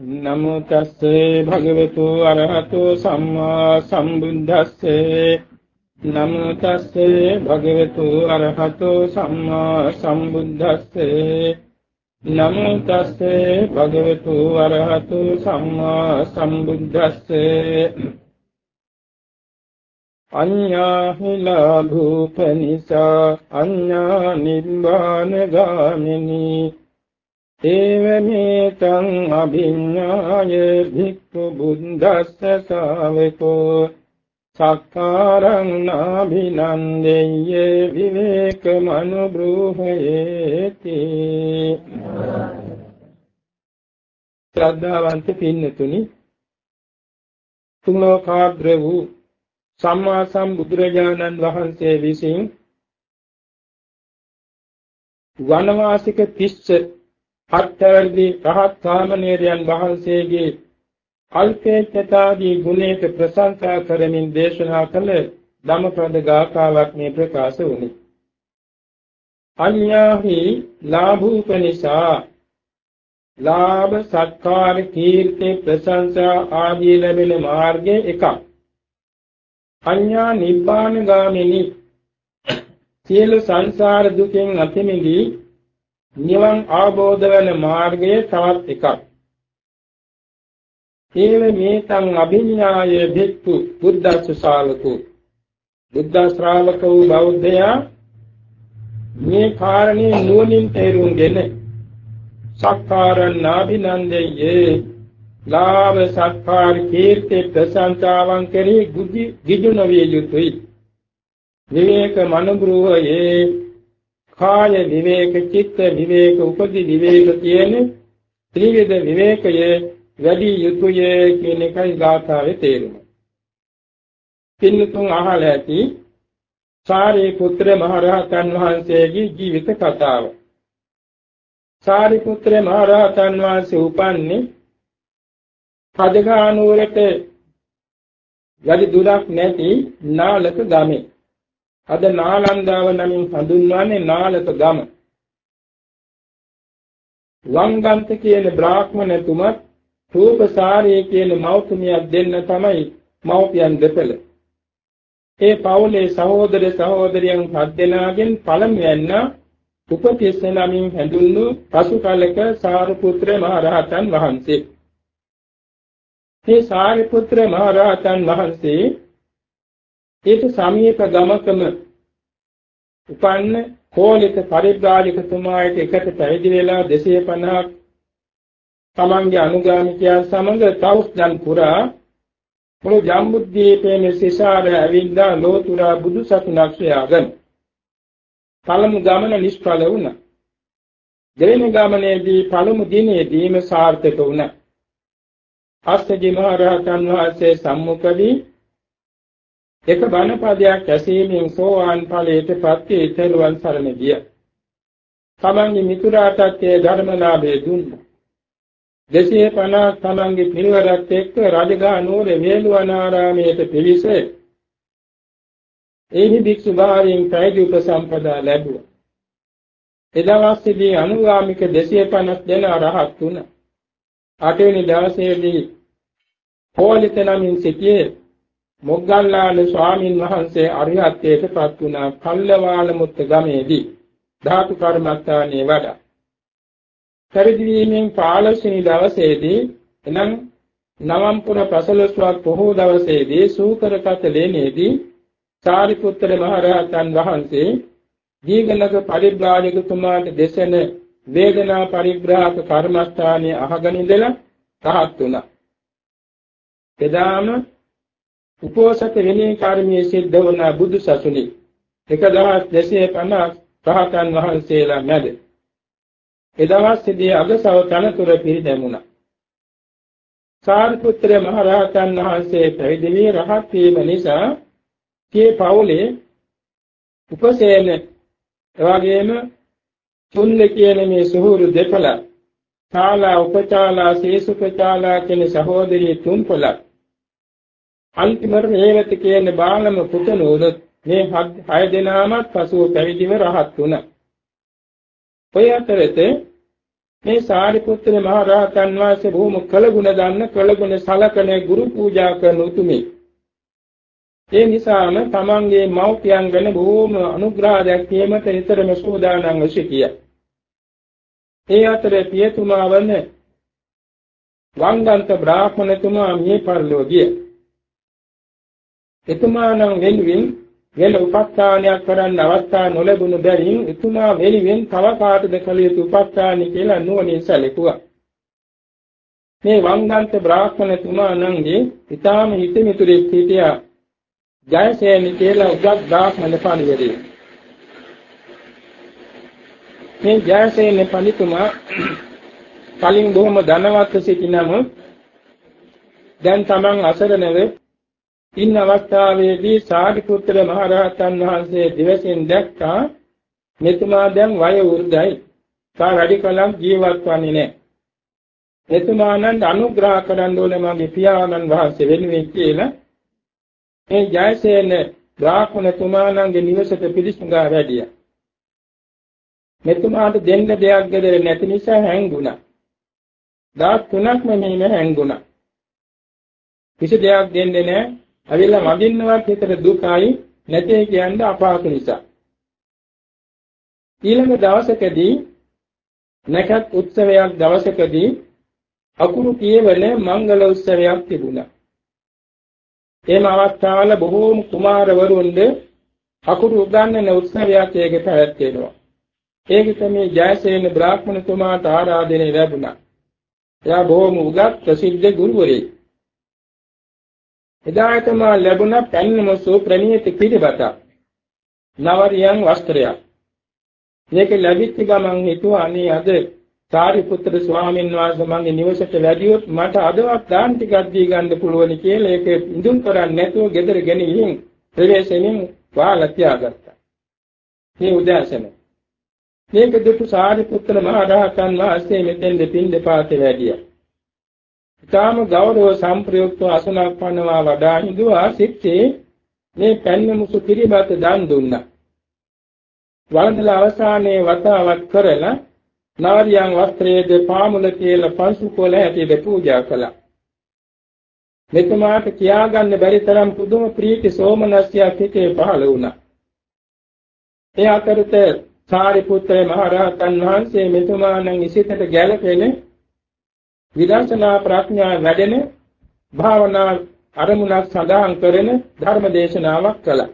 නමෝ තස්සේ භගවතු අරහතෝ සම්මා සම්බුද්දස්සේ. නමෝ තස්සේ භගවතු අරහතෝ සම්මා සම්බුද්දස්සේ. නමෝ තස්සේ භගවතු අරහතෝ සම්මා සම්බුද්දස්සේ. අඤ්ඤාහිලා භූපනිසා අඤ්ඤා නිබ්බාන ගාමිනී. ඒවමේතං අභිඤ්ඤාය භික්ඛු බුද්දස්ස ශාවකෝ සක්කාරං නාභිනන්දෙය්‍ය විවේක මනුබ්‍රූහයේති ශ්‍රද්ධාවන්ත පින්නතුනි තුන්ලෝකාග්‍ර වූ සම්මා සම්බුදුරජාණන් වහන්සේ විසින් වනවාසික තිස්ස හත්වැරදි රහත් සාමණේරයන් වහන්සේගේ අල්පේච්ඡතාදී ගුණයට ප්‍රශංසා කරමින් දේශනා කළ ධම්මපද ගාථාවක් මේ ප්‍රකාශ වුණි. අඤ්ඤාහි ලාභූපනිසා ලාභ සත්කාර කීර්ති ප්‍රශංසා ආදී ලැබෙන මාර්ගය එකක්. අඤ්ඤා නිබ්බාන ගාමිනී සියලු සංසාර දුකෙන් අත මිදී නිවන් අවබෝධ වෙන මාර්ගය තවත් එකක්. ඒව මේතං අභිඥාය භික්ඛු බුද්ධ ශාවකෝ බුද්ධ ශ්‍රාවක වූ බෞද්ධයා මේ කාරණේ නුවණින් තේරුම්ගෙන සක්කාරං නාභිනන්දයේ ලාභ සත්කාර කීර්ති ප්‍රශංසාවන් කෙරෙහි ගිජු නොවිය යුතුයි විවේක මනුග්‍රහයේ කාය විවේක චිත්ත විවේක උපදි විවේක කියන ත්‍රිවිධ විවේකයේ වැඩි යුතුය කියන එකයි ගාථාවේ තේරුම. පින්නතුන් අහලා ඇති සාරිපුත්‍ර මහරහතන් වහන්සේගේ ජීවිත කතාව. සාරිපුත්‍ර මහරහතන් වහන්සේ උපන්නේ පදගානුවරට වැඩි දුරක් නැති නාලක ගමේ. අද නාලන්දාව නමින් හඳුන්වන්නේ නාලක ගම. වංගන්ත කියන බ්‍රාහ්මණතුමත් රූපසාරී කියන මෞතුමියක් දෙන්න තමයි මෞපියන් දෙපළ. ඒ පවුලේ සහෝදර සහෝදරියන් හත් දෙනාගෙන් පළමුවෙන්න උපතිස්ස නමින් හැඳුන්වූ පසු කලක සාරිපුත්‍ර මහ රහතන් වහන්සේ. මේ සාරිපුත්‍ර මහ රහතන් වහන්සේ ඒක සමීප ගමකම උපන්න කෝලික පරිබ්‍රාජකතුමාට එකට පැවිදි වෙලා 250ක් තමන්ගේ අනුගාමිකයන් සමග තවුස්දන් පුරා මුළු ජම්බුද්දීපයේ සිසාර ඇවිල්ලා ලෝතුරා බුදු සසුනක් සොයාගෙන පළමු ගමන නිෂ්ඵල වුණා. දෙවෙනි ගමනේදී පළමු දිනේදීම සාර්ථක වුණා. අස්සජි මහ රහතන් වහන්සේ සම්මුඛදී එක බණ පදයක් ඇසීමෙන් සෝවාන් ඵලයට පත් වී තෙරුවන් සරණ ගිය. තමන්ගේ මිතුරාටත් ඒ ධර්මලාභය දුන්නා. 250 තමන්ගේ පිරිවරත් එක්ක රජගහ නුවර වේළුවනාරාමයට පිවිස එහි භික්ෂු භාවයෙන් පැවිදි උපසම්පදා ලැබුවා. එදවසේදී අනුගාමික 250 දෙනා රහත් වුණා. අටවෙනි දවසේදී පොලිත නමින් සිටියේ මොග්ගල්ලාන ස්වාමින් වහන්සේ අරිහත්ත්වයට පත් වුණා කල්ලවාල මුත්ත ගමේදී ධාතු කර්මස්ථානයේ වඩා පරිදි වීමෙන් 15 වෙනි දවසේදී එනම් නවම්පුර පසළොස්වක් පොහෝ දවසේදී සූකරකත ලේනේදී සාරිපුත්‍ර මහ රහතන් වහන්සේ දීගලක පරිබ්‍රාජකතුමාට දෙසෙන වේදනා පරිග්‍රහක කර්මස්ථානයේ අහගෙන ඉඳලා රහත් වුණා. එදාම උපෝසත විනය කර්මයේ සිද්ධ වුණ බුදු සසුනේ 1250 රහතන් වහන්සේලා මැද එදවසේදී අගසව තනතුර පිරිනැමුණා. සාරිපුත්‍ර මහ රහතන් වහන්සේ පැවිදි වී රහත් වීම නිසා tie පවුලේ උපසේන එවාගෙම තුන්ද කියන මේ සුහුරු දෙපළ ශාලා උපචාලා සේසුපචාලා කියන සහෝදරී තුන්පළක් අන්තිමට හේවති කියන බාලම පුතණුවොත් මේ හය දෙනාමත් පසුව පැවිදිව රහත් වුණා. ඔය අතරතේ මේ සාරිපුත්‍ර මහ රහතන් වහන්සේ බොහොම කළගුණ දන්න කළගුණ සලකන ගුරු පූජා කරන උතුමේ. ඒ නිසාම තමන්ගේ මව්පියන් ගැන බොහෝම අනුග්‍රහ දැක්වීමට නිතරම සූදානම් සිටිය. ඒ අතරේ පියතුමා වන වංගන්ත බ්‍රාහ්මණතුමා මිය පරලෝකිය. එතුමානම් වෙනුවෙන් වෙන උපස්ථානයක් කරන්න අවස්ථා නොලැබුණු බැවින් එතුමා වෙනුවෙන් තව කාටද කළ යුතු උපස්ථානි කියලා නුවණින් සැලකුවා. මේ වංගන්ත බ්‍රාහ්මණතුමා නංගේ ඊටාම හිතමිතුරෙක් හිටියා. ජයසේන කියලා උගත් බ්‍රාහ්මණ පණිවිඩය. මේ ජයසේන පණිතුමා කලින් බොහොම ධනවත් සිටිනම දැන් තමන් අසරණව ඉන්න අවස්ථාවේදී සාරිපුත්‍ර මහ රහතන් වහන්සේ දිවසින් දැක්කා මෙතුමා දැන් වය වෘද්ධයි. තා වැඩි කලක් ජීවත් වන්නේ නැහැ. මෙතුමානන් අනුග්‍රහ කරන්න ඕනේ මගේ පියාණන් වහන්සේ වෙනුවෙන් කියලා මේ ජයසේන බ්‍රාහ්මණතුමාණන්ගේ නිවසට පිළිසුඟා වැඩියා. මෙතුමාට දෙන්න දෙයක් ගෙදර නැති නිසා හැංගුණා. දවස් තුනක්ම මෙහෙම හැංගුණා. කිසි දෙයක් දෙන්නේ නැහැ. ඇවිල්ලා වඳින්නවත් හිතට දුකයි නැtei කියන්නේ අපහසු නිසා. ඊළඟ දවසකදී නැකත් උත්සවයක් දවසකදී අකුරු කියවන මංගල උත්සවයක් තිබුණා. එම අවස්ථාවල බොහෝම කුමාරවරුන්ද අකුරු උගන්වන උත්සවයක් ඒකේ පැවැත්වෙනවා. ඒකට මේ ජයසේන බ්‍රාහ්මණතුමාට ආරාධනය ලැබුණා. එයා බොහෝම උගත් ප්‍රසිද්ධ ගුරුවරයෙක්. එදාටම ලැබුණ පැන්නමසු ප්‍රණීත පිළිබත නවරියන් වස්ත්‍රයක්. මේක ලැබිච්ච ගමන් හිතුවා අනේ අද සාරිපුත්‍ර ස්වාමීන් වහන්සේ මගේ නිවසට වැඩියොත් මට අදවත් දාන ටිකක් දී ගන්න පුළුවන් කියලා ඒක ඉඳුන් කරන්නේ නැතුව ගෙදර ගෙනිහින් ප්‍රවේශයෙන් වාලා තියාගත්තා. මේ උදෑසන මේක දුටු සාරිපුත්‍ර මහ රහතන් වහන්සේ මෙතෙන් දෙපින් දෙපාතේ වැඩියා. ඊටාම ගෞරව සම්ප්‍රයුක්ත අසුනක් පනවා වඩා හිඳුවා සිත්තේ මේ පැන්න මුසු පිළිබත දන් දුන්නා. වළඳලා අවසානයේ වතාවක් කරලා නාරියන් වස්ත්‍රයේද පාමුල කියලා පංසු කොළ ඇටිද පූජා කළා. මෙතුමාට කියාගන්න බැරි තරම් පුදුම ප්‍රීති සෝමනස්යක් හිතේ පහළ වුණා. ඒ අතරත සාරිපුත්‍ර මහ රහතන් වහන්සේ මෙතුමාණන් ඉසිතට ගැළපෙන විදර්ශනා ප්‍රඥා වැඩෙන භාවනා අරමුණක් සඳහන් කරන ධර්ම දේශනාවක් කළා.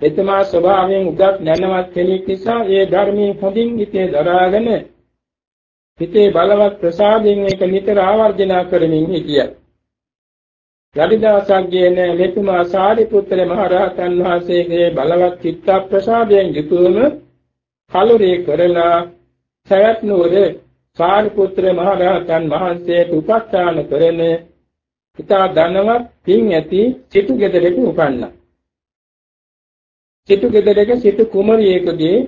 එතුමා ස්වභාවයෙන් උගත් නැනවත් කෙනෙක් නිසා ඒ ධර්මයේ හොඳින් හිතේ දරාගෙන හිතේ බලවත් ප්‍රසාදයෙන් ඒක නිතර ආවර්ජනා කරමින් හිටියා. යටිදවසක් ගියන මෙතුමා සාරිපුත්‍ර මහ රහතන් වහන්සේගේ බලවත් චිත්ත ප්‍රසාදයෙන් යුතුවම කලුරේ කරලා සවැත් නුවර සාරිපුත්‍ර මහ රහතන් වහන්සේට උපස්ථාන කරන ඉතා ධනවත් පින් ඇති සිටු ගෙදරක උපන්නා. සිටු ගෙදරක සිටු කුමරියෙකුගේ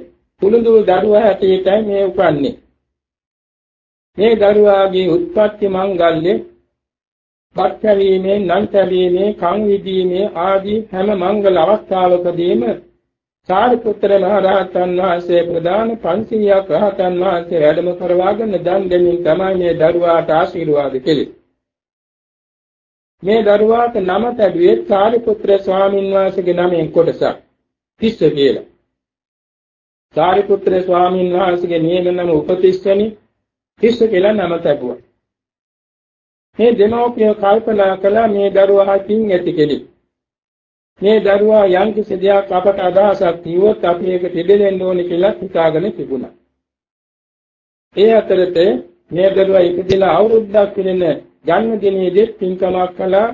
කුළුඳු දරුවා හැටියටයි මේ උපන්නේ. මේ දරුවාගේ උත්පත්ති මංගල්‍ය බක්කවීමේ නන්තවීමේ කන් විදීමේ ආදී හැම මංගල අවස්ථාවකදීම සාරිපුත්‍ර මහ රහතන් වහන්සේ ප්‍රදාන 500ක් රහතන් වහන්සේ වැඩම කරවාගෙන දන් දෙමින් තමයි මේ දරුවාට ආශිර්වාද කෙලේ. මේ දරුවාට නම තැබුවේ සාරිපුත්‍ර ස්වාමින් වහන්සේගේ නමෙන් කොටසක් තිස්ස කියලා. සාරිපුත්‍ර ස්වාමින් වහන්සේගේ නියම නම උපතිස්සනි තිස්ස කියලා නම තැබුවා. මේ දෙමෝපිය කල්පනා කළා මේ දරුවා හින් ඇති කෙනෙක්. මේ දරුවා යම් කිසි දෙයක් අපට අදහසක් තියුවොත් අපි ඒක පිළිදෙන්න ඕනේ කියලා හිතාගෙන තිබුණා. ඒ අතරතේ මේ දරුවා ඉපදිලා අවුරුද්දක් වෙන ජන්මදිනයේදී පින්කමක් කළා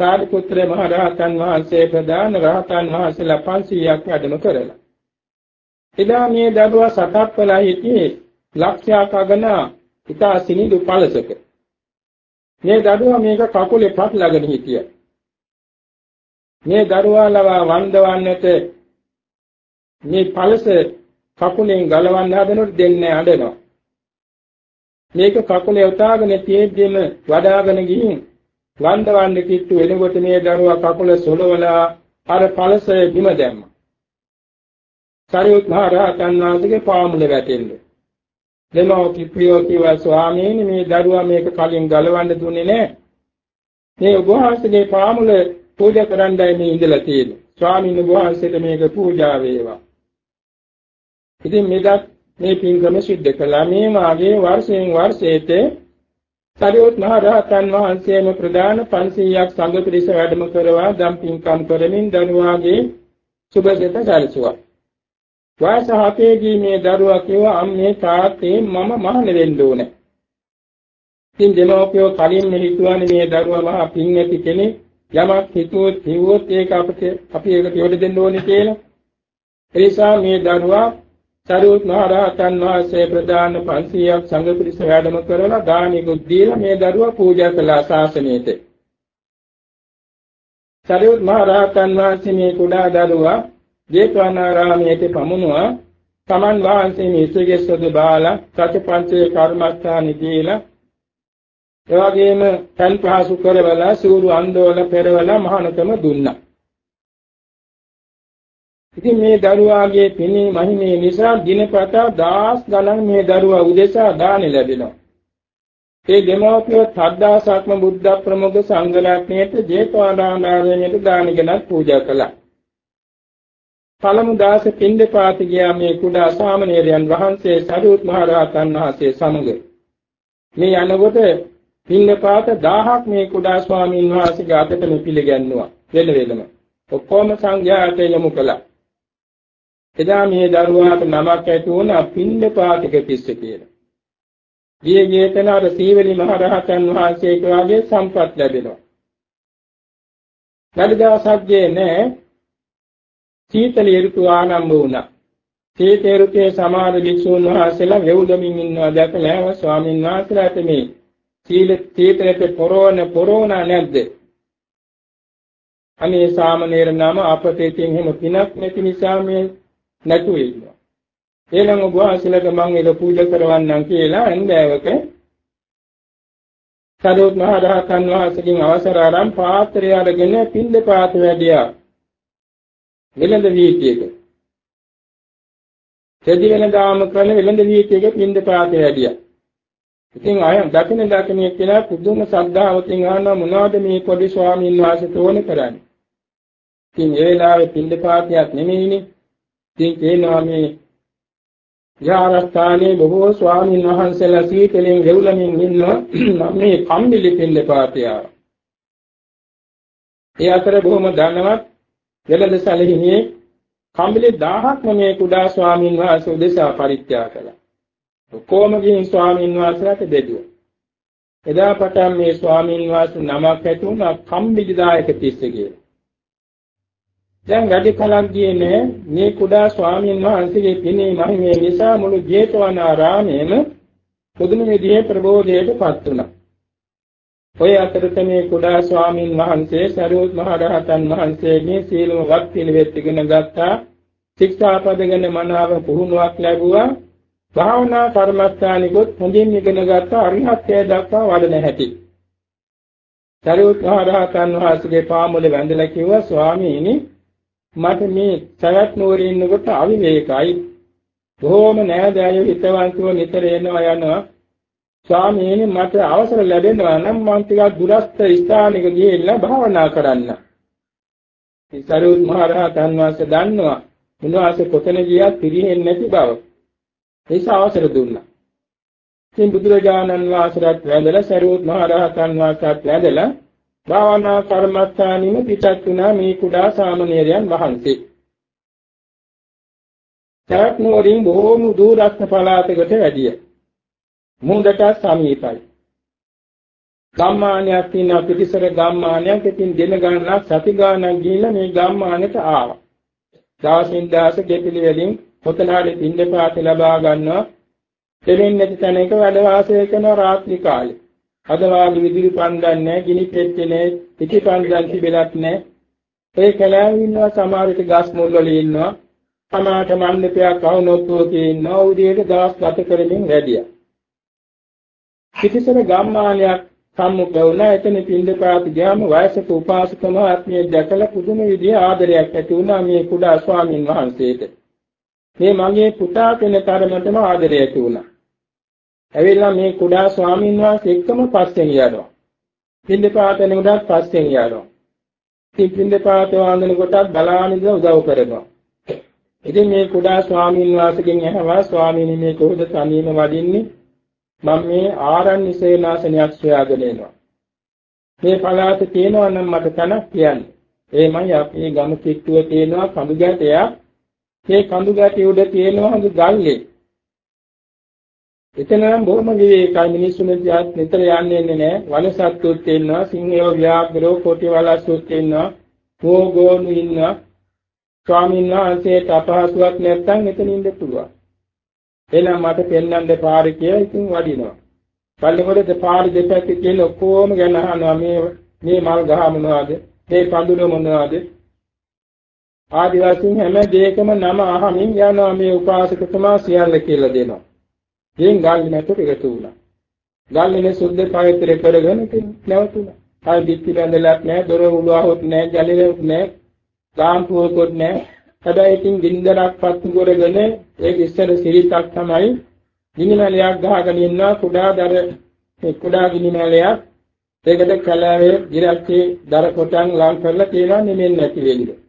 සාරිපුත්‍ර මහ රහතන් වහන්සේ ප්‍රදාන රහතන් වහන්සේලා 500ක් වැඩම කරලා. එදා මේ දරුවා සතප්පලා හිටියේ ලක්ෂයක් අගන ඉතා සිනිඳු පළසක. මේ දරුවා මේක කකුලේ පටලගෙන හිටියා. මේ දරුවා ලවා වන්දවන්නට මේ පළස කකුලෙන් ගලවන්න හදනකොට දෙන්නේ අඬනවා. මේක කකුලේ උතාගෙන තියෙද්දිම වඩාගෙන ගිහින් වන්දවන්න කිට්ටු වෙනකොට මේ දරුවා කකුල සොලවලා අර පළස බිම දැම්මා. සරියුත් මහ රහතන් වහන්සේගේ පාමුල වැටෙන්නේ. දෙමෝපි ප්‍රියෝ කිව්වා ස්වාමීනි මේ දරුවා මේක කලින් ගලවන්න දුන්නේ නැහැ. මේ ඔබ වහන්සේගේ පාමුල පූජා කරන්නයි මේ ඉඳලා තියෙන්නේ. ස්වාමීන් වහන්සේට මේක පූජා වේවා. ඉතින් මෙදත් මේ පින්කම සිද්ධ කළා. මේ මාගේ වර්ෂයෙන් වර්ෂයට සරියොත් මහ රහතන් වහන්සේම ප්‍රදාන 500ක් සංඝ පිරිස වැඩම කරවා දම් පින්කම් කරමින් දරුවාගේ සුබසිත සැලසුවා. වයස හතේදී මේ දරුවා කිව්වා අම්මේ තාත්තේ මම මහාන වෙන්න ඕනේ. ඉතින් දෙමව්පියෝ කලින් හිතුවානේ මේ දරුවා මහා පින් ඇති කෙනෙක් යමක් හිතුවොත් හිව්වොත් ඒක අපිට අපි ඒකට යොද දෙන්න ඕනේ කියලා. ඒ නිසා මේ දරුවා සරුවත් මහ රහතන් වහන්සේ ප්‍රදාන 500ක් සංඝ පිරිස වැඩම කරලා දානිකුත් දීලා මේ දරුවා පූජා කළා ශාසනයට. සරුවත් මහ රහතන් වහන්සේ මේ කුඩා දරුවා ජේතවනාරාමයේ පමුණුවා තමන් වහන්සේ මේ ඉසුගේ සොද බාලා සත්‍යපංචේ කර්මස්ථාන දීලා එවැගේම තන් පහසු කරවලා සූරු අන්දෝල පෙරවලා මහානකම දුන්නා. ඉතින් මේ දරුවාගේ පිනේ මහිමේ නිසා දිනපතා දහස් ගණන් මේ දරුවා උදෙසා දාන ලැබෙනවා. ඒ දෙමෝපියෝ තද්දාසක්ම බුද්ධ ප්‍රමුඛ සංඝ රත්නයේට ජේතවනාරාමයට දාන ගෙනත් පූජා කළා. පළමු දාස පින්දපාත ගියා මේ කුඩා සාමණේරයන් වහන්සේ සරියුත් මහ රහතන් වහන්සේ සමග. මේ යනකොට පින්දපාත 1000ක් මේ කුඩා ස්වාමීන් වහන්සේගේ අතටම පිළිගන්නවා වෙන වෙනම. ඔක්කොම සංඝයාට යොමු කළා. එදා මේ දරුවාට නමක් ඇති වුණා පින්දපාතික පිස්ස කියලා. ගියේතන අර සීවලි මහ රහතන් වහන්සේට වාගේ සම්පත් ලැබෙනවා. වැඩදාසක්ගේ නෑ සීතල ඍතු ආරම්භ වුණා. සීතල ඍතුවේ සමාන භික්ෂුන් වහන්සේලා වෙවුලමින් ඉන්නවා දැකලා ස්වාමීන් වහන්සේලාට මේ සීල සීතලට පොරෝණ පොරෝණ නැද්ද? අනේ සාමණේර නම අපතේකින් එහෙම පිනක් නැති නිසා මේ නැතුව ඉන්නවා. එහෙනම් ඔබ වහන්සේලාට මම ඒක පූජා කරවන්නම් කියලා එන්දෑවක සරුවත් මහ රහතන් වහන්සේගෙන් අවසර අරන් පාත්‍රය අරගෙන පින්ද පාත වැඩියා. වෙළඳ වීතියක. තෙදි වෙනදාම කරන වෙළඳ වීතියක පින්ද පාතේ වැඩියා. ඉතින් අය දකින දකින කියලා පුදුම ශ්‍රද්ධාවකින් අහනවා මොනවද මේ පොඩි ස්වාමීන් වහන්සේ තෝරන කරන්නේ. ඉතින් ඒ වෙලාවේ පින්ද පාතයක් නෙමෙයිනේ. ඉතින් කියනවා මේ විහාරස්ථානයේ බොහෝ ස්වාමීන් වහන්සේලා සීතලෙන් ගෙවුලමින් ඉන්නවා මේ කම්බිලි පින්ද පාතය. ඒ අතර බොහොම ධනවත් වෙළඳ සැලෙහිමියේ කම්බිලි 1000ක්ම මේ කුඩා ස්වාමීන් වහන්සේ උදෙසා පරිත්‍යාග කළා. කොහොම ගිහින් ස්වාමීන් වහන්සේලාට දෙදුවා. එදා පටන් මේ ස්වාමීන් වහන්සේ නමක් ඇති වුණා කම්බිලිදායක තිස්ස කියලා. දැන් වැඩි කලක් ගියේ නෑ මේ කුඩා ස්වාමීන් වහන්සේගේ පිනේ මහිමේ නිසා මුළු ජේතවනාරාමයේම පුදුම විදිහේ ප්‍රබෝධයටපත් වුණා. ඔය අතරත මේ කුඩා ස්වාමීන් වහන්සේ සරියුත් මහ රහතන් වහන්සේගේ සීලම වත් පිළිවෙත් ඉගෙන ගත්තා. ශික්ෂාපද ගැන මනාව පුහුණුවක් ලැබුවා. භාවනා කර්මස්ථානිකොත් හොඳින් ඉගෙන ගත්තා අරිහත්ත්වයට දක්වා වඩන හැටි. සරියුත් මහ රහතන් වහන්සේගේ පාමුල වැඳලා කිව්වා ස්වාමීනි මට මේ සවැත් නුවරේ ඉන්නකොට අවිවේකයි. බොහොම නෑදෑයෝ හිතවන්තව නිතර එනවා යනවා ස්වාමීනි මට අවසර ලැබෙනවා නම් මම ටිකක් දුරස්ත ස්ථානයක ගිහිල්ලා භාවනා කරන්න. ඉසරුත් මහ රහතන් වහන්සේ දන්නවා උන්වහන්සේ කොතන ගියත් පිරිහෙන්නේ නැති බව. ඒස අවසර දුන්නා. ඉතින් බුදුරජාණන් වහන්සේට වැඳලා සරුවත් මහ රහතන් වහන්සේට වැඳලා භාවනා කර්මස්ථානෙම පිටත් වුණා මේ කුඩා සාමණේරයන් වහන්සේ. තරක් නුවරින් බොහෝම දුරස්ත පළාතකට වැඩියා. මුහුදට සමීපයි. ගම්මානයක් තියෙන පිටිසර ගම්මානයක් ඉතින් දින ගණනක් සති ගණනක් ගිහිල්ලා මේ ගම්මානට ආවා. දවසින් දවස දෙපිලි වලින් පොතනාලේ පින්දපාත ලබා ගන්නවා. දෙමින් නැති තැනක වැඩ වාසය කරන රාත්‍රී කාලේ. අද වාගේ විදුලි පන්දන් නැහැ, ගිනි පෙට්ටේ නැහැ, පිටි පන්දන් තිබෙලත් නැහැ. ඒ කලාවේ ඉන්නවා සමහර විට ගස් මුල් වල ඉන්නවා. සමහරට මණ්ඩපයක් අවුනොත්තුවක ඉන්නවා. උදේට දවස් ගත කරමින් වැඩියා. පිටිසර ගම්මානයක් සම්මුඛ වුණා එතන පින්දපාත ගියාම වයසක උපාසක මහත්මිය දැකලා පුදුම විදිහේ ආදරයක් ඇති වුණා මේ කුඩා ස්වාමින් වහන්සේට මේ මගේ පුතා කෙන තරමටම ආදරය ඇති වුණා ඇවිල්ලා මේ කුඩා ස්වාමීන් වහන්සේ එක්කම පස්සෙන් යනවා. පින්දපාත යනකොටත් පස්සෙන් යනවා. ඉතින් පින්දපාත වන්දන කොටත් බලානින්ද උදව් කරනවා. ඉතින් මේ කුඩා ස්වාමීන් වහන්සේගෙන් අහවා ස්වාමීනි මේ කොහොමද තනියම වඩින්නේ? මම මේ ආරණ්‍ය සේනාසනයක් සොයාගෙන එනවා. මේ පළාත තියෙනවා නම් මට තනක් කියන්න. එමය අපේ ගම කිට්ටුව තියෙනවා කඳු ගැටයක්. මේ කඳු ගැටිය උඩ තියෙනවා හඳු ගල්ලේ. එතන නම් බොහොම විවේකයි මිනිස්සුන් නිතර යන්නේ නැහැ. වනසත්තුත් ඉන්නවා, සිංහයෝ ව්‍යාග්‍රෝ කොටි වලස්සුත් ඉන්නවා, කෝගෝනු ඉන්නවා. ස්වාමීන් වහන්සේට අපහසුයක් නැත්නම් එතන ඉන්න පුළුවන්. එහෙනම් මට පෙන්වන්න පාර කියලා ඉතින් වඩිනවා. පල්ලෙකොට දෙපාර දෙපැත්තේ තියෙන ඔක්කොම ගැන අහනවා මේ මේ මල් ගහ මොනවද? මේ පඳුර මොනවද? ආදි වශයෙන් හැම දෙයකම නම අහමින් යනවා මේ උපාසකතුමා සියල්ල කියලා දෙනවා. ගෙන් ගාල්ලි නැතුව එකතු වුණා. ගාල්ලිනේ සුද්ධ පවිත්‍ර කරගෙන නැවතුණා. ආයි පිටි බැඳලක් නැහැ, දොර උලුවහොත් නැහැ, ජලෙලොත් නැහැ, ගාම්පුවකොත් නැහැ. හැබැයි ඉතින් ගින්දරක් පත්තු කරගෙන ඒක ඉස්සර සිරිතක් තමයි ගිනිමැලයක් ගහගෙන ඉන්නවා කුඩා දර කුඩා ගිනිමැලයක් ඒකට කලාවේ දිරච්චි දර කොටන් ලං කරලා තියනවා නෙමෙයි නැති වෙන්නේ.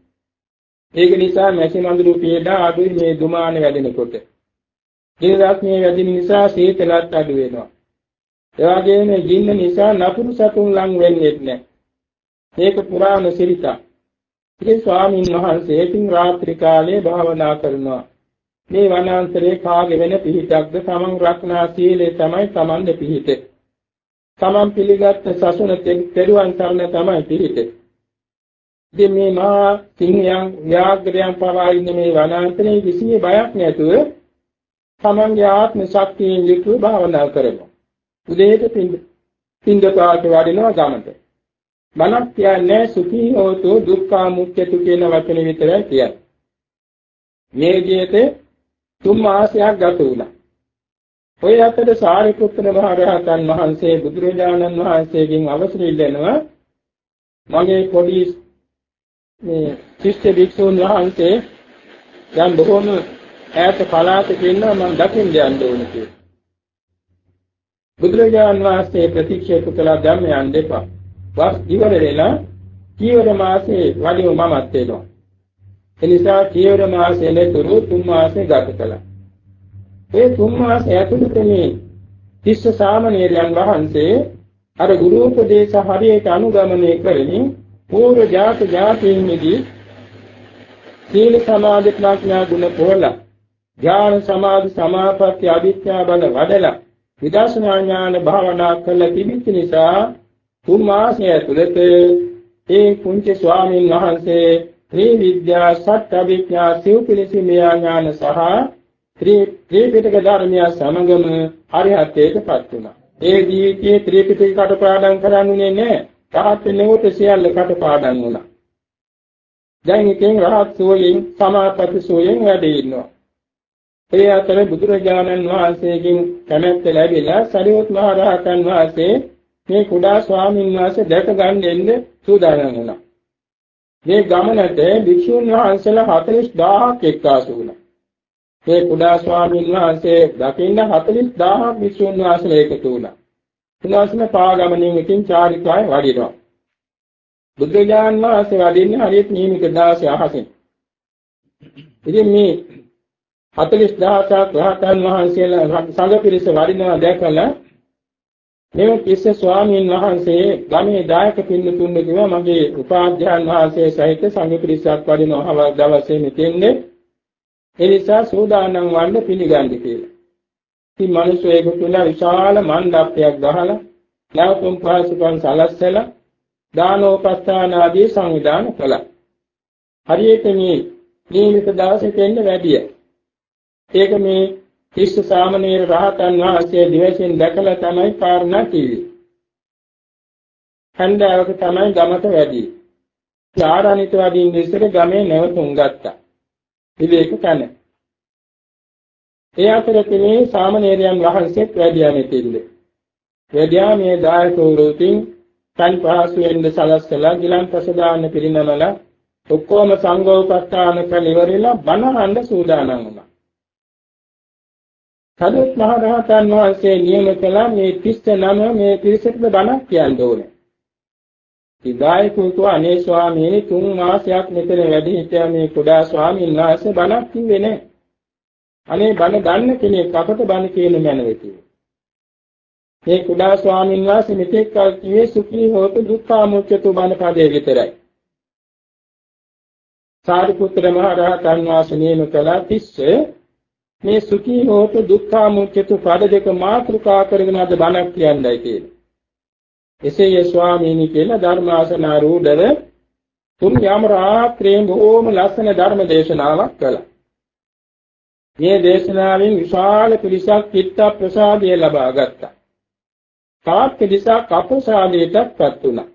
ඒක නිසා මැසි මඳුරු පියදා අඩුයි මේ දුමානේ වැඩෙනකොට. දින රශ්මිය වැඩි නිසා සීතලත් අඩු වෙනවා. ඒ වගේම ජීන්න නිසා නපුරු සතුන් ලං වෙන්නේ නැහැ. මේක පුරාණ සිරිතක්. ඉතින් ස්වාමීන් වහන්සේ ඉතින් රාත්‍රී කාලයේ භාවනා කරනවා. මේ වනාන්තරේ කාගේ වෙන පිහිටක්ද තමන් රක්නා සීලේ තමයි තමන්ගේ පිහිට. තමන් පිළිගත් සසුන තෙරුවන් සරණ තමයි පිහිට. ඉතින් මේ මහා සිංහයන් ව්‍යාග්‍රයන් පවා ඉන්න මේ වනාන්තරේ කිසිම බයක් නැතුව තමන්ගේ ආත්ම ශක්තියෙන් යුතුව භාවනා කරනවා. උදේට පින්ද පින්ද පාට වඩිනවා ගමට. මනක් කියන්නේ සුඛී හෝතු දුක්ඛා මුක්ඛතු කියන වචන විතරයි කියන්නේ. මේ විදිහට තුන් මාසයක් ගත වුණා. ඔය අතර සාරිපුත්‍ර මහ රහතන් වහන්සේ බුදුරජාණන් වහන්සේගෙන් අවසර ඉල්ලනවා මගේ පොඩි මේ ශිෂ්‍ය භික්ෂුන් වහන්සේ දැන් බොහොම ඈත පළාතක ඉන්නවා මම දකින්න යන්න ඕන කියලා. බුදුරජාණන් වහන්සේ ප්‍රතික්ෂේප කළ ධර්ම යන්න එපා. වස් ඉවර වෙලා කීවර මාසේ වලිව මමත් වෙනවා. එනිසා කීවර මාසයේ ලෙතුරු තුන් මාසේ ගත කළා. ඒ තුන් මාසය ඇතුළතදී තිස්ස සාමණේරයන් වහන්සේ අර ගුරු උපදේශ හරියට අනුගමනය කරමින් පූර්ව ජාත ජාතීන්ෙහි සීල සමාධි ප්‍රඥා ගුණ පොහලා ඥාන සමාධි සමාපatti අවිද්‍යා බල වඩලා විදර්ශනා ඥාන භාවනා කළ තිබෙච්ච නිසා තුන් මාසය ඇතුළත ඒ කුංචි ස්වාමීන් වහන්සේ ත්‍රිවිද්‍යා සත්‍යවිඥා සිව්පිලිසිමිය ඥාන සහ ත්‍රිපිටක ධර්මය සමගම හරියටේටපත් වුණා. ඒ ජීවිතයේ ත්‍රිපිටක කටපාඩම් කරන්නේ නැහැ. රහත් වෙනකොට සියල්ල කටපාඩම් වුණා. දැන් ඉතින් රහත් සෝයෙන් සමාපatti සෝයෙන් වැඩ ඉන්නවා. ඒ අතර බුදුරජාණන් වහන්සේගෙන් කැමැත්ත ලැබිලා සරියොත් මහ රහතන් වහන්සේ මේ කුඩා ස්වාමීන් වහන්සේ දැක ගන්න එන්න සූදානම් වුණා. මේ ගමනට භික්ෂුන් වහන්සේලා 40000ක් එක්කාසු වුණා. මේ කුඩා ස්වාමීන් වහන්සේ දකින්න 40000ක් භික්ෂුන් වහන්සේලා එකතු වුණා. උන්වහන්සේ පාගමනින් එකින් චාරිකාවේ වඩිනවා. බුදුරජාණන් වහන්සේ වඩින්නේ හරියට නියමිත 16 අහසින්. ඉතින් මේ 40000ක් රහතන් වහන්සේලා සංඝ පිරිස වඩිනවා දැකලා මේ කිස්ස ස්වාමීන් වහන්සේ ගමේ දායක පින්නතුන් කිව්වා මගේ උපාධ්‍යාන වහන්සේ සහිත සංඝ පිරිසක් වඩිනවා දවසේ මෙතෙන්නේ ඒ නිසා සෝදානම් වන්න පිළිගන්න කියලා. ඉතින් මිනිස්සු ඒක තුල විශාල මණ්ඩපයක් ගහලා නැවතුම් පහසුකම් සලස්සලා දානෝපස්ථාන ආදී සංවිධාන කළා. හරියට මේ නියමිත දවසේ දෙන්න වැඩිය. ඒක මේ තිස්ස සාමණේර රහතන් වහන්සේ දිවසින් දැකලා තමයි කාරණා කිව්වේ. හන්දාවක තමයි ගමට වැඩි. ආරණිත වදින් ඉස්සර ගමේ නැවතුම් ගත්තා. විවේක තන. ඒ අතරේ මේ සාමණේරයන් වහන්සේත් වැඩියා මෙතෙන්ද. වැඩියා මේ දායකවරුකින් කන් පහසු වෙන්න සලස්සලා ගිලන් පසදාන පිරිනමලා ඔක්කොම සංඝෝපස්ථාන කළ ඉවරලා බණ අහන්න සූදානම් වුණා. සදුත් මහ රහතන් වහන්සේ නියම කළා මේ 39 මේ පිරිසට බණක් කියන්න ඕනේ. ඉදායකුතු අනේ ස්වාමීනි තුන් මාසයක් මෙතන වැඩි හිටියා මේ කුඩා ස්වාමීන් වහන්සේ බණක් කිව්වේ නැහැ. අනේ බණ දන්න කෙනෙක් අපට බණ කියන මැනවේ කිව්වා. මේ කුඩා ස්වාමීන් වහන්සේ මෙතෙක් කල් කියේ සුඛී හෝතු දුක්ඛාමුච්චතු බණ පදේ විතරයි. සාරිපුත්‍ර මහ රහතන් වහන්සේ නියම කළා තිස්සේ මේ සුඛී හෝතු දුක්ඛාමුච්චතු පද දෙක මාතෘකා කරගෙන අද බණක් කියන්නයි කියන්නේ. එසේය ස්වාමීනි කියලා ධර්මාසනාරූඪව තුන් යාම රාත්‍රියේ බොහෝම ලස්සන ධර්ම දේශනාවක් කළා. මේ දේශනාවෙන් විශාල පිරිසක් චිත්ත ප්‍රසාදය ලබා ගත්තා. තාත් පිරිසක් අප්‍රසාදයටපත් වුණා.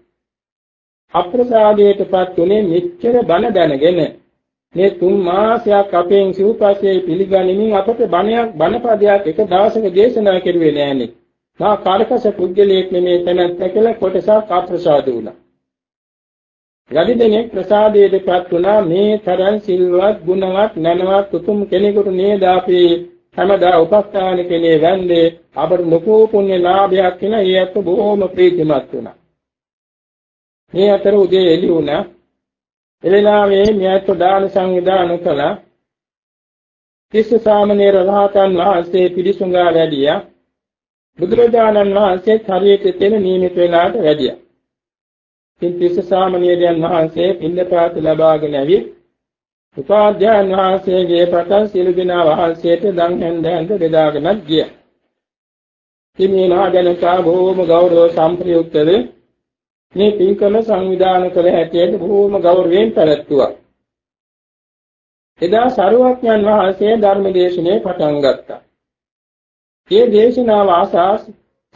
අප්‍රසාදයටපත් උනේ මෙච්චර බණ දැනගෙන මේ තුන් මාසයක් අපෙන් සිව්පස්සේ පිළිගනිමින් අපට බණයක් බණපදයක් එක දවසක දේශනා කෙරුවේ නෑනේ. මා කාර්කස පුද්ගලයෙක් නෙමේ තැනැත්ත කියලා කොටසක් අප්‍රසාද වුණා. යලි දෙනෙක් ප්‍රසාදයේදපත් වුණා මේ තරම් සිල්වත් ගුණවත් නැනවත් උතුම් කෙනෙකුට නේද අපි හැමදා උපස්ථාන කෙනේ වැන්දේ අපට ලොකු පුණ්‍ය ලාභයක් කියන ඒත් බොහොම ප්‍රීතිමත් වුණා. මේ අතර උදේ එළි වුණා. එළනාවේ මියත් දාන සංවිධාන කළා. කිස්ස සාමණේර රහතන් වහන්සේ පිළිසුඟා වැඩියා. බුදුරජාණන් වහන්සේ හරියට තෙන නියමිත වෙලාවට වැඩියා. ඉතින් තිස්ස සාමණේරයන් වහන්සේ පින්දපාත ලබාගෙන ඇවිත් උපාධ්‍යයන් වහන්සේගේ පටන් සියලු දෙනා වහන්සේට දන් හැන්දෑන්ද බෙදාගෙනත් ගියා. ඉතින් මේ නාගනකා බොහොම ගෞරව සම්ප්‍රයුක්තව මේ පින්කම සංවිධානය කළ හැටියට බොහොම ගෞරවයෙන් පැවැත්තුවා. එදා සරුවඥන් වහන්සේ ධර්ම දේශනේ පටන් ගත්තා. මේ දේශනාව ආසා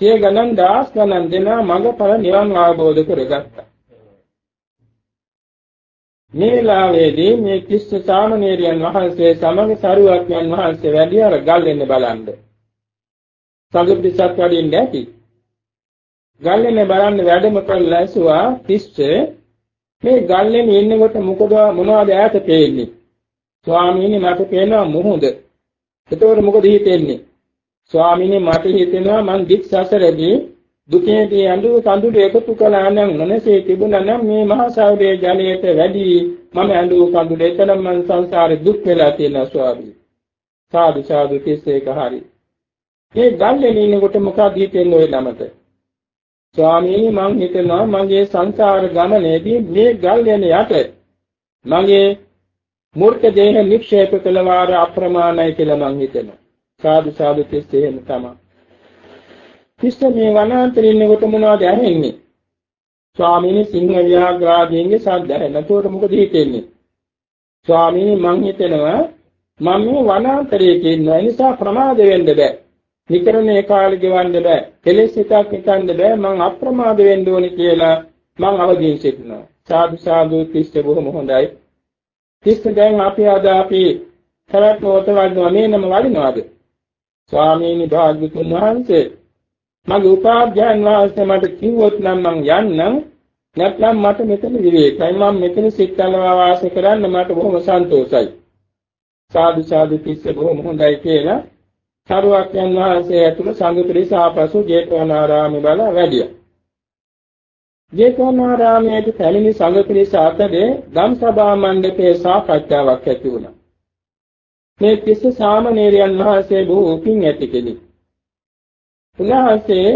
සිය ගණන් දහස් ගණන් දෙනා මඟඵල නිවන් අවබෝධ කරගත්තා. මේ වෙලාවේදී මේ කිස්ස සාමණේරයන් වහන්සේ සමග සරුවඥන් වහන්සේ වැඩි අර ගල්ෙන්න බලන්න. සංගප්පිසත් වඩින්න ඇති. ගල්ෙන්න බලන්න වැඩම කරලා ඇසුවා තිස්ස මේ ගල්ෙන්න ඉන්නකොට මොකද මොනවද ඈත පේන්නේ? ස්වාමීනි මට පේනවා මුහුද. එතකොට මොකද හිතෙන්නේ? ස්වාමීනි මට හිතෙනවා මං දික් සසරදී දුකේදී අඳු කඳුළු එකතු කළා නම් නොනසේ තිබුණා නම් මේ මහා සාගරයේ ජලයට වැඩි මම අඳු කඳුළු එතන මං සංසාරේ දුක් වෙලා තියෙනවා ස්වාමී. සාදු සාදු කිස්සේක හරි. මේ ගල්ලේ ඉන්නකොට මොකද හිතෙන්නේ ඔය ළමට ස්වාමීනි මං හිතනවා මගේ සංසාර ගමනේදී මේ ගල්ලේ යට මගේ මූර්ත දේහ නික්ෂේප කළ වාර අප්‍රමාණයි කියලා මං හිතනවා. සාදු සාදු කිස්සේ එහෙම තමයි. කිස්ස මේ වනාන්තරේ ඉන්නකොට මොනවද ඇහෙන්නේ? ස්වාමීනි සිංහ ව්‍යාග්‍රාදීන්ගේ ශබ්ද ඇහෙනකොට මොකද හිතෙන්නේ? ස්වාමීනි මං හිතනවා මම මේ වනාන්තරයේ ඉන්නවා නිසා ප්‍රමාද වෙන්න බෑ. නිකරණේ කාලේ ගෙවන්න බෑ. කෙලෙස් හිතක් හිතන්න බෑ. මං අප්‍රමාද වෙන්න ඕනේ කියලා මං අවදීන් සිටිනවා. සාදු සාදු කිස්ස බොහොම හොඳයි. කිස්ස දැන් අපි අද අපි කරත් නොත වඩනවා මේ නම වඩිනවද? ස්වාමීනි භාග්‍යතුන් වහන්සේ මගේ උපාධ්‍යයන් වහන්සේ මට කිව්වොත් නම් මං යන්නම්. නැත්නම් මට මෙතන විවේකයි. මම මෙතන සිත්තරවා වාසය කරන්න මට බොහොම සන්තෝෂයි. සාදු සාදු කිස්සේ බොහොම හොඳයි කියලා සරුවක්යන් වහන්සේ ඇතුළු සංඝ පිරිස ආපසු ජේතවනාරාමේ බල වැඩියා. ජේතවනාරාමයේ පැමිණි සංඝ පිරිස අතරේ ධම් සභා මණ්ඩපයේ සාකච්ඡාවක් ඇති වුණා. මේ තිස්ස සාමණේරයන් වහන්සේ බොහෝ උපින් ඇති කෙනෙක්. උන්වහන්සේ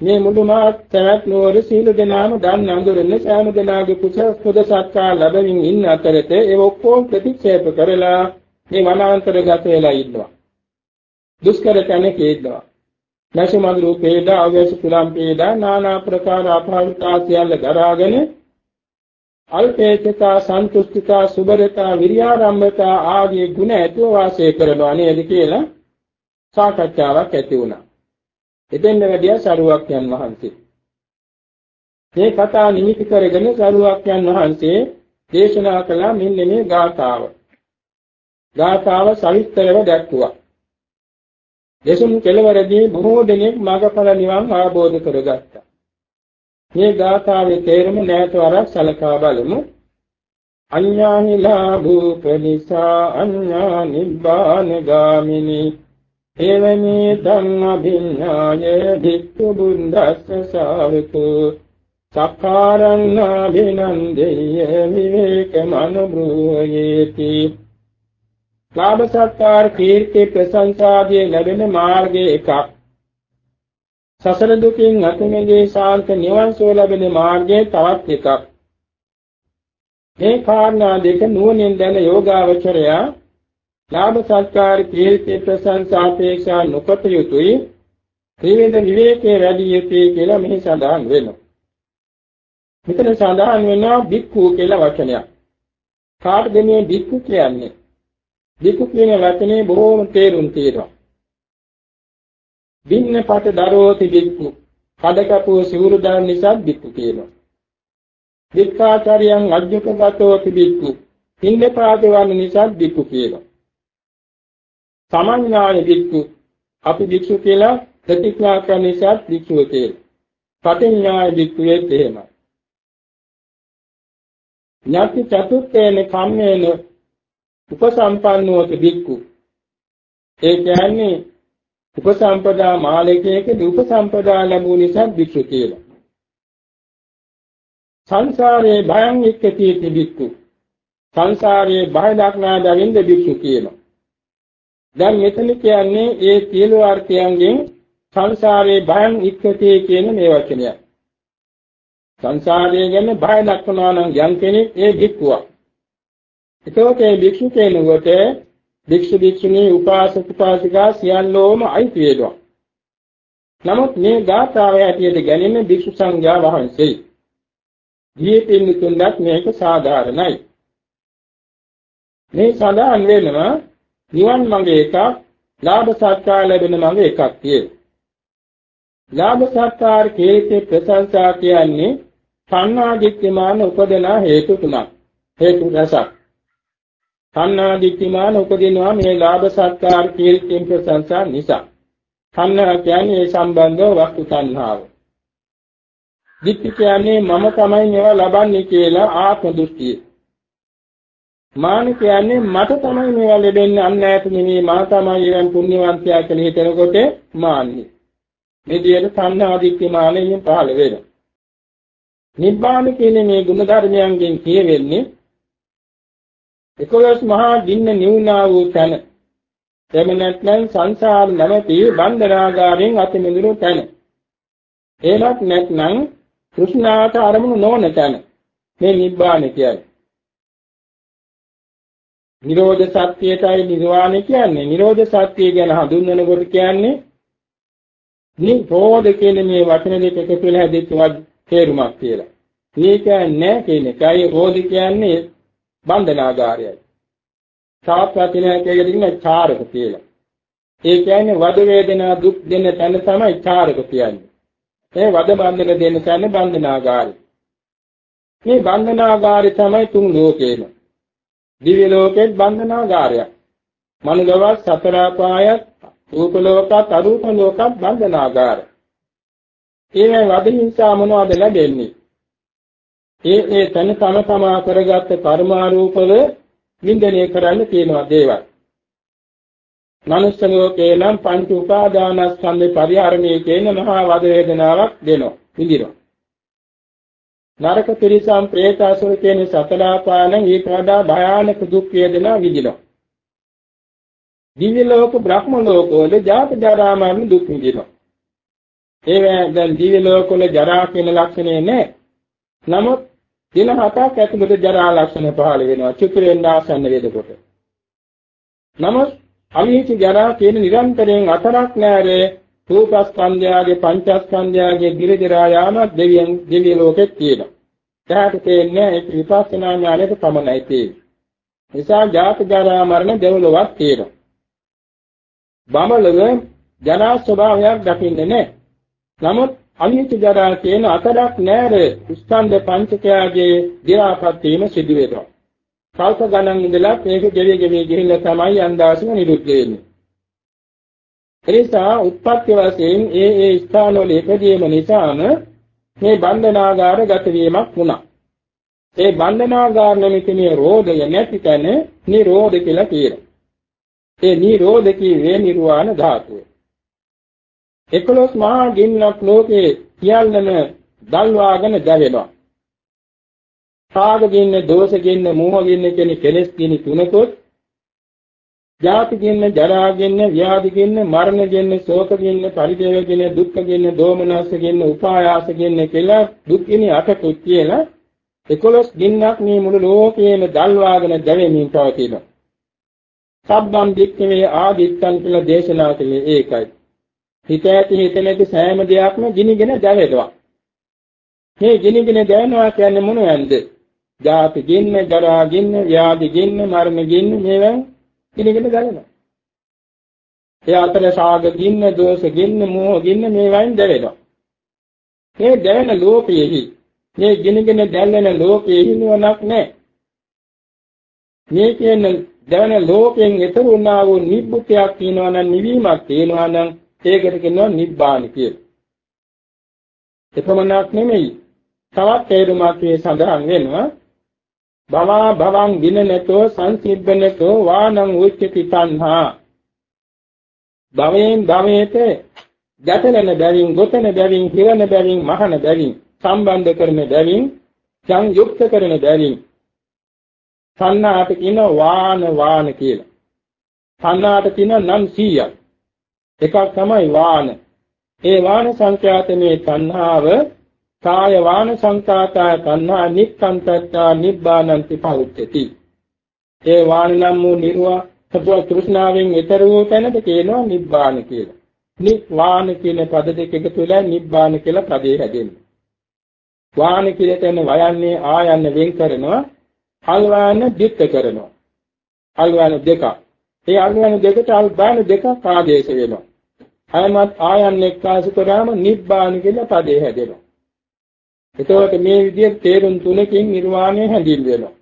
මේ මුදුමාත් තවත් නුවර සීල දනාම දන් නඳුරන සෑම දනාගේ කුසල සුද සත්කාර ලැබමින් ඉන්න අතරතේ ඒ ඔක්කොම ප්‍රතික්ෂේප කරලා මේ වනාන්තරගත වෙලා ඉන්නවා. දුෂ්කර තැනක ඉන්නවා. නැසමඳු රූපේදා අවේශ කුලම් පේදා নানা ප්‍රකාර අපහසුතා සියල්ල දරාගෙන අල්පේචිතා සන්තුෂ්ඨිතා සුබරතා විරියාරම්භතා ආදී ගුණ ඇතුව වාසය කරනවා නේද කියලා සාකච්ඡාවක් ඇති වුණා. එතෙන් වැඩියා සරුවක්යන් වහන්සේ. මේ කතා නිමිති කරගෙන සරුවක්යන් වහන්සේ දේශනා කළ මෙන්න මේ ගාථාව. ගාථාව සවිස්තරව දැක්වුවා. දේශුම් කෙලවරදී බොහෝ දෙනෙක් මාර්ගඵල නිවන් අවබෝධ කරගත්තා. මේ ගාථාවේ තේරුම නැවත වරක් සලකා බලමු. අඤ්ඤාහිලා භූපනිසා අඤ්ඤා නිබ්බාන ගාමිනී එවැනි ධම්ම භින්නාය භික්ඛු බුද්දස්ස ශාවකෝ සක්කාරං අභිනන්දේය විවේකමනුබ්‍රූයේති ලාභ සත්කාර කීර්ති ප්‍රශංසාදී ලැබෙන මාර්ගයේ එකක්. සසර දුකින් අත මිදී ශාන්ත නිවන් සුව ලැබෙන මාර්ගයේ තවත් එකක්. මේ කාරණා දෙක නුවණින් දැන යෝගාවචරයා ලාභ සත්කාර කීර්ති ප්‍රශංසා අපේක්ෂා නොකොට යුතුයි ත්‍රිවිධ විවේකයේ වැඩි යුතුයි කියලා මෙහි සඳහන් වෙනවා. මෙතන සඳහන් වෙනවා බික්ඛු කියලා වචනයක්. කාටද මේ බික්ඛු කියන්නේ? බික්ඛු කියන වචනේ බොහෝම තේරුම් තියෙනවා. බින්නපත දරෝති බික්ඛු. කඩකපුව සිවුරු දාන නිසා බික්ඛු කියනවා. වික්ඛාචාර්යයන් අජ්ජකගතෝ තිබික්කු පින්න පාදවන්න නිසා බික්කු කියනවා. සමඥාය බික්කු අපි බික්කු කියලා ප්‍රතික්‍රියා කරන නිසා බික්කුව කියනවා. පටිඥාය බික්කුවේ එහෙමයි. ඥාති චතුත්තේන කම්මේන උපසම්පන්නෝත බික්කු. ඒ කියන්නේ උපසම්පදා මාලකයේක උපසම්පදා ලැබුණ නිසා බික්කු කියලා. සංසාරේ භයං එක්කති තිබික්කු සංසාරයේ භය දක්නා දවින්ද බික්ෂු කියනවා දැන් මෙතන කියන්නේ ඒ සියලු අර්ථයන්ගෙන් සංසාරේ භයං එක්කති කියන මේ වචනය. සංසාරය ගැන භය දක්වනවා නම් යම් කෙනෙක් ඒ භික්ඛුවක් එතකොට මේ භික්ෂු කෙනෙකුට භික්ෂු භික්ෂුණී උපාසක උපාසිකා සියල්ලෝම අයිති වේදවා නමුත් මේ ගාථාව ඇටියට ගැනීම භික්ෂු සංඝයා වහන්සේයි ජීවිතින්තුන්වත් මේක සාධාරණයි. මේ සඳහන් වෙනවා නිවන් මඟ එකක්, ලාභ සත්කාර ලැබෙන මඟ එකක් කියලා. ලාභ සත්කාර කීර්ති ප්‍රශංසා කියන්නේ සංනාදිත්‍යමාන උපදන හේතු තුනක්. හේතු රසක්. සංනාදිත්‍යමාන උපදිනවා මේ ලාභ සත්කාර කීර්ති ප්‍රශංසා නිසා. සංනා කියන්නේ සම්බන්ධව වස්තු සංහාව. දික්ටි කියන්නේ මම තමයි මේවා ලබන්නේ කියලා ආත්ම දෘෂ්ටිය. මාන කියන්නේ මට තමයි මේවා ලැබෙන්නේ අන්න ඈත නෙමෙයි මා තමයි ඊවන් පුණ්‍යවන්තයා කියලා හිතනකොට මාන්නේ. මේ විදිහට සංඝාදිත්‍ය මානෙන් පහළ වෙනවා. නිබ්බාන කියන මේ ගුණ ධර්මයන්ගෙන් කියවෙන්නේ 11 මහා දින්න නිවුනා වූ තැන. එමෙ නැත්නම් සංසාර නැමැති බන්ධනාගාරයෙන් අත මිදුණු තැන. එලක් නැත්නම් තෘෂ්ණාවට අරමුණු නොවන තැන මේ නිබ්බාන කියන්නේ. නිරෝධ සත්‍යයටයි නිර්වාණය කියන්නේ. නිරෝධ සත්‍ය ගැන හඳුන්වනකොට කියන්නේ නිරෝධ කියන මේ වචන දෙක එකතු වෙලා හැදෙච්ච තේරුමක් කියලා. මේ කියන්නේ කියන එකයි රෝධ කියන්නේ බන්ධනාගාරයයි. සාප්‍රතිනය කියලාදින චාරක කියලා. ඒ කියන්නේ වද වේදනා දුක් දෙන තැන තමයි චාරක කියන්නේ. ඒ වද බන්ධන දෙන්න කියන්නේ බන්ධනාගාරය. මේ බන්ධනාගාරය තමයි තුන් ලෝකේම. දිව්‍ය ලෝකෙත් බන්ධනාගාරයක්. මනුලවත් සතර අපායත් රූප ලෝකත් අරූප ලෝකත් බන්ධනාගාරය. ඒ වද හිංසා මොනවද ලැබෙන්නේ? ඒ ඒ තන තම තමා කරගත්ත කර්මාරූපව වින්දනය කරන්න තියෙනවා දේවල්. මනුස්ස ලෝකේ නම් පංච උපාදානස්කන්ධේ පරිහරණය කියන මහා වද වේදනාවක් දෙනවා විඳිනවා නරක පිරිසම් പ്രേත අසුර කියන සතලාපාන ඊට වඩා භයානක දුක් වේදනා විඳිනවා. දිව්‍ය ලෝක බ්‍රහ්ම ලෝක වල ජාත ජරා මරණ දුක් විඳිනවා. ඒවා දැන් දිව්‍ය ලෝක වල ජරා කියන ලක්ෂණය නැහැ නමුත් දින හතක් ඇතුළත ජරා ලක්ෂණ පහළ වෙනවා. චතුරෙන් ආසන්න වේදකොට. නමුත් අවිහිච්ච ජරා කියන නිරන්තරයෙන් අතරක් නෑරේ රූපස්කන්ධයාගේ පංචස්කන්ධයාගේ දිරදිරා යාම දෙවියන් දෙවිය ලෝකෙත් තියෙනවා. එහාට තේන්නේ ඒක විපස්සනා ඥානයට පමණයි තියෙන්නේ. නිසා ජාත ජරා මරණ දෙවලොවක් තියෙනවා. බමලව ජරා ස්වභාවයක් දකින්නේ නැහැ. නමුත් අනිත්‍ය ජරා කියන අතරක් නෑරේ ස්කන්ධ පංචකයාගේ දිරාපත් වීම සිදු වෙනවා. කල්ප ගණන් ඉඳලා මේක ගෙවි ගෙවි ගිහිල්ලා තමයි අන්දාසම නිරුද්ධ වෙන්නේ. එනිසා උත්පත්ති වශයෙන් ඒ ඒ ස්ථානවල ඉපදීම නිසාම මේ බන්ධනාගාර ගත වීමක් වුණා. ඒ බන්ධනාගාර නැමැති මේ රෝධය නැති තැන නිරෝධ කියලා කියනවා. ඒ නිරෝධ කීවේ නිර්වාණ ධාතුව. 11 මහා ගින්නක් ලෝකේ සියල්ලම දල්වාගෙන දැවෙනවා. රාග ගින්න, දෝෂ ගින්න, මෝහ ගින්න කියන කෙලෙස් ගින්න තුනකොත් ජාති ගින්න, ජරා ගින්න, ව්‍යාධි ගින්න, මරණ ගින්න, ශෝක ගින්න, පරිදේව ගින්න, දුක්ඛ ගින්න, දෝමනස්ස ගින්න, උපායාස ගින්න කියලා දුක් ගින්න අටකුත් කියලා 11 ගින්නක් මේ මුළු ලෝකයේම දල්වාගෙන දැවෙමින් පවතිනවා. සබ්බම් දික්කවේ ආදිත්තන් කියලා දේශනා කළේ ඒකයි. හිත ඇති හිත නැති සෑම දෙයක්ම ගිනිගෙන දැවෙනවා. මේ ගිනිගෙන දැවෙනවා කියන්නේ මොනවද? ජාති ගින්න, ජරා ගින්න, ව්‍යාධි ගින්න, මරණ ගින්න මේවා ගිනිගෙන දැවෙනවා. ඒ අතර ශාග ගින්න, දෝෂ ගින්න, මෝහ ගින්න මේවායින් දැවෙනවා. මේ දැවෙන ලෝකයේහි මේ ගිනිගෙන දැල්වෙන ලෝකයේ හිනුවණක් නැහැ. මේ කියන දැවෙන ලෝකයෙන් ඈතර වුණා වූ නිබ්බුතියක් තියෙනවා නම් නිවීමක් තියෙනවා නම් ඒකට කියනවා නිබ්බාන කියලා. එපමණක් නෙමෙයි. තවත් තේරුමක් මේ සඳහන් වෙනවා. භවා භවං විනනතෝ සංසිද්ධනතෝ වානං උච්චති තණ්හා. භවයෙන් භවයට ගැටලෙන බැවින්, ගොතන බැවින්, හිරන බැවින්, මහන බැවින් සම්බන්ධ කරන බැවින් සංයුක්ත කරන බැවින් තණ්හාට කියන වාන වාන කියලා. තණ්හාට කියන නම් 100ක්. එකක් තමයි වාන. ඒ වාන සංඛ්‍යාත මේ තණ්හාව කාය වාන සංකාතා තණ්හා නික්කන්තත්තා නිබ්බානන්ති පෞච්චති. ඒ වාන නම් වූ නිර්වා සතුව තෘෂ්ණාවෙන් ඈතර වූ තැනට කියනවා නිබ්බාන කියලා. නිවාන කියන පද දෙක එකතු වෙලා නිබ්බාන කියලා පදේ හැදෙන්නේ. වාන කියලා තැන වයන්නේ ආයන්න වෙන් කරනවා අල්වාන දිත්ත කරනවා අල්වාන දෙක ඒ අල්වාන දෙකට අල්බාන දෙකක් ආදේශ වෙනවා අයමත් ආයන්න එක්කාසු කරාම නිබ්බාන කියලා පදේ හැදෙනවා එතකොට මේ විදිහට තේරුම් තුනකින් නිර්වාණය හැඳින්වෙනවා.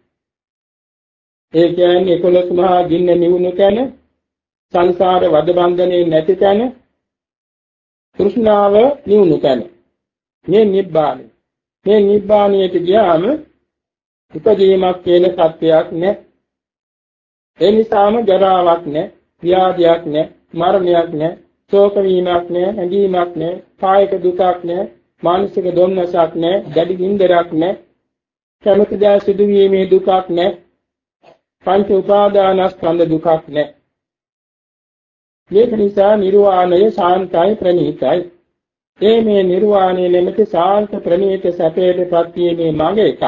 ඒ කියන්නේ 11 මහා ගින්න නිවුණු තැන සංසාර වද බන්ධනේ නැති තැන කෘෂ්ණාව නිවුණු තැන. මේ නිබ්බානයි මේ නිබ්බාණයට ගියාම ඉපදීමක් කියන සත්‍යයක් නැහැ. ඒ නිසාම ජරාවක් නැහැ, ව්‍යාධියක් නැහැ, මරණයක් නැහැ, ශෝක වීමක් නැහැ, හැඟීමක් නැහැ, කායික දුකක් නැහැ, මානසික දුම්නසක් නැහැ, දැඩි ගින්දරක් නැහැ, කැමති දා සිදුවීමේ දුකක් නැහැ, පංච උපාදානස්කන්ධ දුකක් නැහැ. මේක නිසා නිර්වාණය ශාන්තයි ප්‍රණීතයි. ඒ මේ නිර්වාණය නෙමෙති ශාන්ත ප්‍රණීත සැපයටපත් වීමේ මඟ එකක්.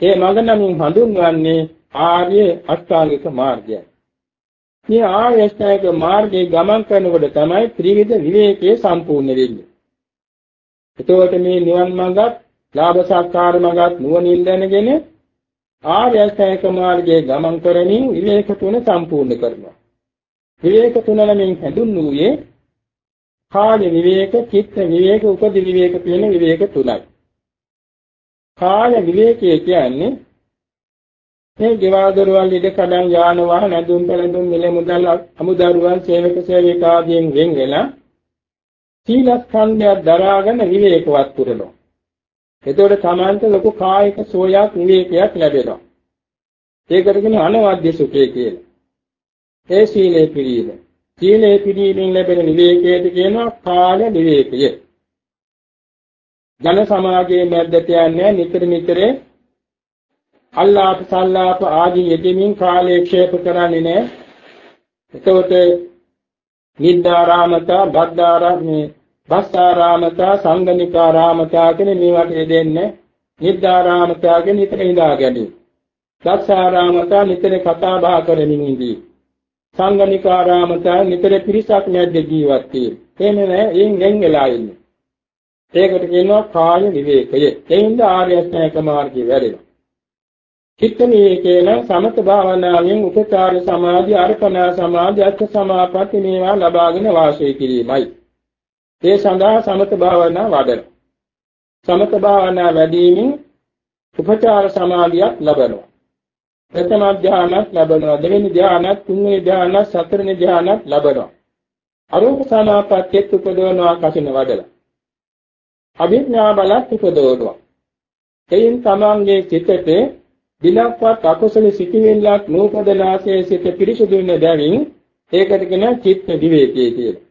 ඒ මඟ නමින් හඳුන්වන්නේ ආර්ය අෂ්ටාංගික මාර්ගය. මේ ආර්ය අෂ්ටාංගික මාර්ගයේ ගමන් කරනකොට තමයි ත්‍රිවිධ විවේකයේ සම්පූර්ණ වෙන්නේ. එතකොට මේ නිවන් මඟත්, ලාභ සත්කාර මඟත් නුවණින් දැනගෙන ආර්ය අෂ්ටාංගික මාර්ගයේ ගමන් කරමින් විවේක තුන සම්පූර්ණ කරනවා. විවේක තුන නමින් හැඳුන්වුවේ කාය විවේක, චිත්ත විවේක, උපදි විවේක කියන විවේක තුනයි. කාය විවේකයේ කියන්නේ මේ ගෙවල් දොරවල් ඉඩ කඩන් යාන වාහන ඇඳුම් පැළඳුම් මිල මුදල් අමුදරුවන් සේවක සේවිකාදීන් වෙන් වෙලා සීලස්කන්ධය දරාගෙන විවේකවත් පුරනවා. එතකොට තමන්ට ලොකු කායික සෝයක් විවේකයක් ලැබෙනවා. ඒකට කියන අනවද්‍ය සුඛය කියලා. ඒ සීලේ පිළිීම. සීලේ පිළිීමෙන් ලැබෙන විවේකයට කියනවා කාල විවේකය. ජන සමාජයේ මැද්දට යන්නේ නිතර නිතර අල්ලාප සල්ලාප ආදී යෙදෙමින් කාලය ක්ෂේප කරන්නේ නැහැ. එතකොට නිද්දාරාමතා, බද්දාරාමේ, බස්සාරාමතා, සංගනිකාරාමතා කියන මේවට යෙදෙන්නේ නිද්දාරාමතා කියන නිතර ඉඳා ගැනීම. සත්සාරාමතා නිතර කතා බහ කරමින් ඉඳී. සංගනිකාරාමතා නිතර පිරිසක් නැද්ද ජීවත් වෙන්නේ. එහෙම නෑ, එයින් ගෙන් වෙලා ඉන්නේ. ඒකට කියනවා කාය විවේකය. එයින්ද ආර්ය අෂ්ටාංග මාර්ගය වැඩෙනවා. චිත්ත විවේකේන සමත භාවනාවෙන් උපචාර සමාධි, අර්පණා සමාධි, අත්ථ සමාපatti මේවා ලබාගෙන වාසය කිරීමයි. ඒ සඳහා සමත භාවනා වඩන. සමත භාවනා වැඩිමින් උපචාර සමාධියක් ලබනවා. ප්‍රථම ධානයක් ලැබෙනවා දෙවෙනි ධානයක් තුන්වෙනි ධානයක් හතරවෙනි ධානයක් ලැබෙනවා අරූප සමාපත්තියත් උපදවනවා කසින වඩලා අභිඥා බලත් උපදවනවා එයින් තමන්ගේ චිතේ දිනක්වත් අකුසල සිටිවිල්ලක් නූපදනාසේ සිට පිරිසුදු වෙන බැවින් ඒකට කියන චිත්ත විවේකයේ කියලා.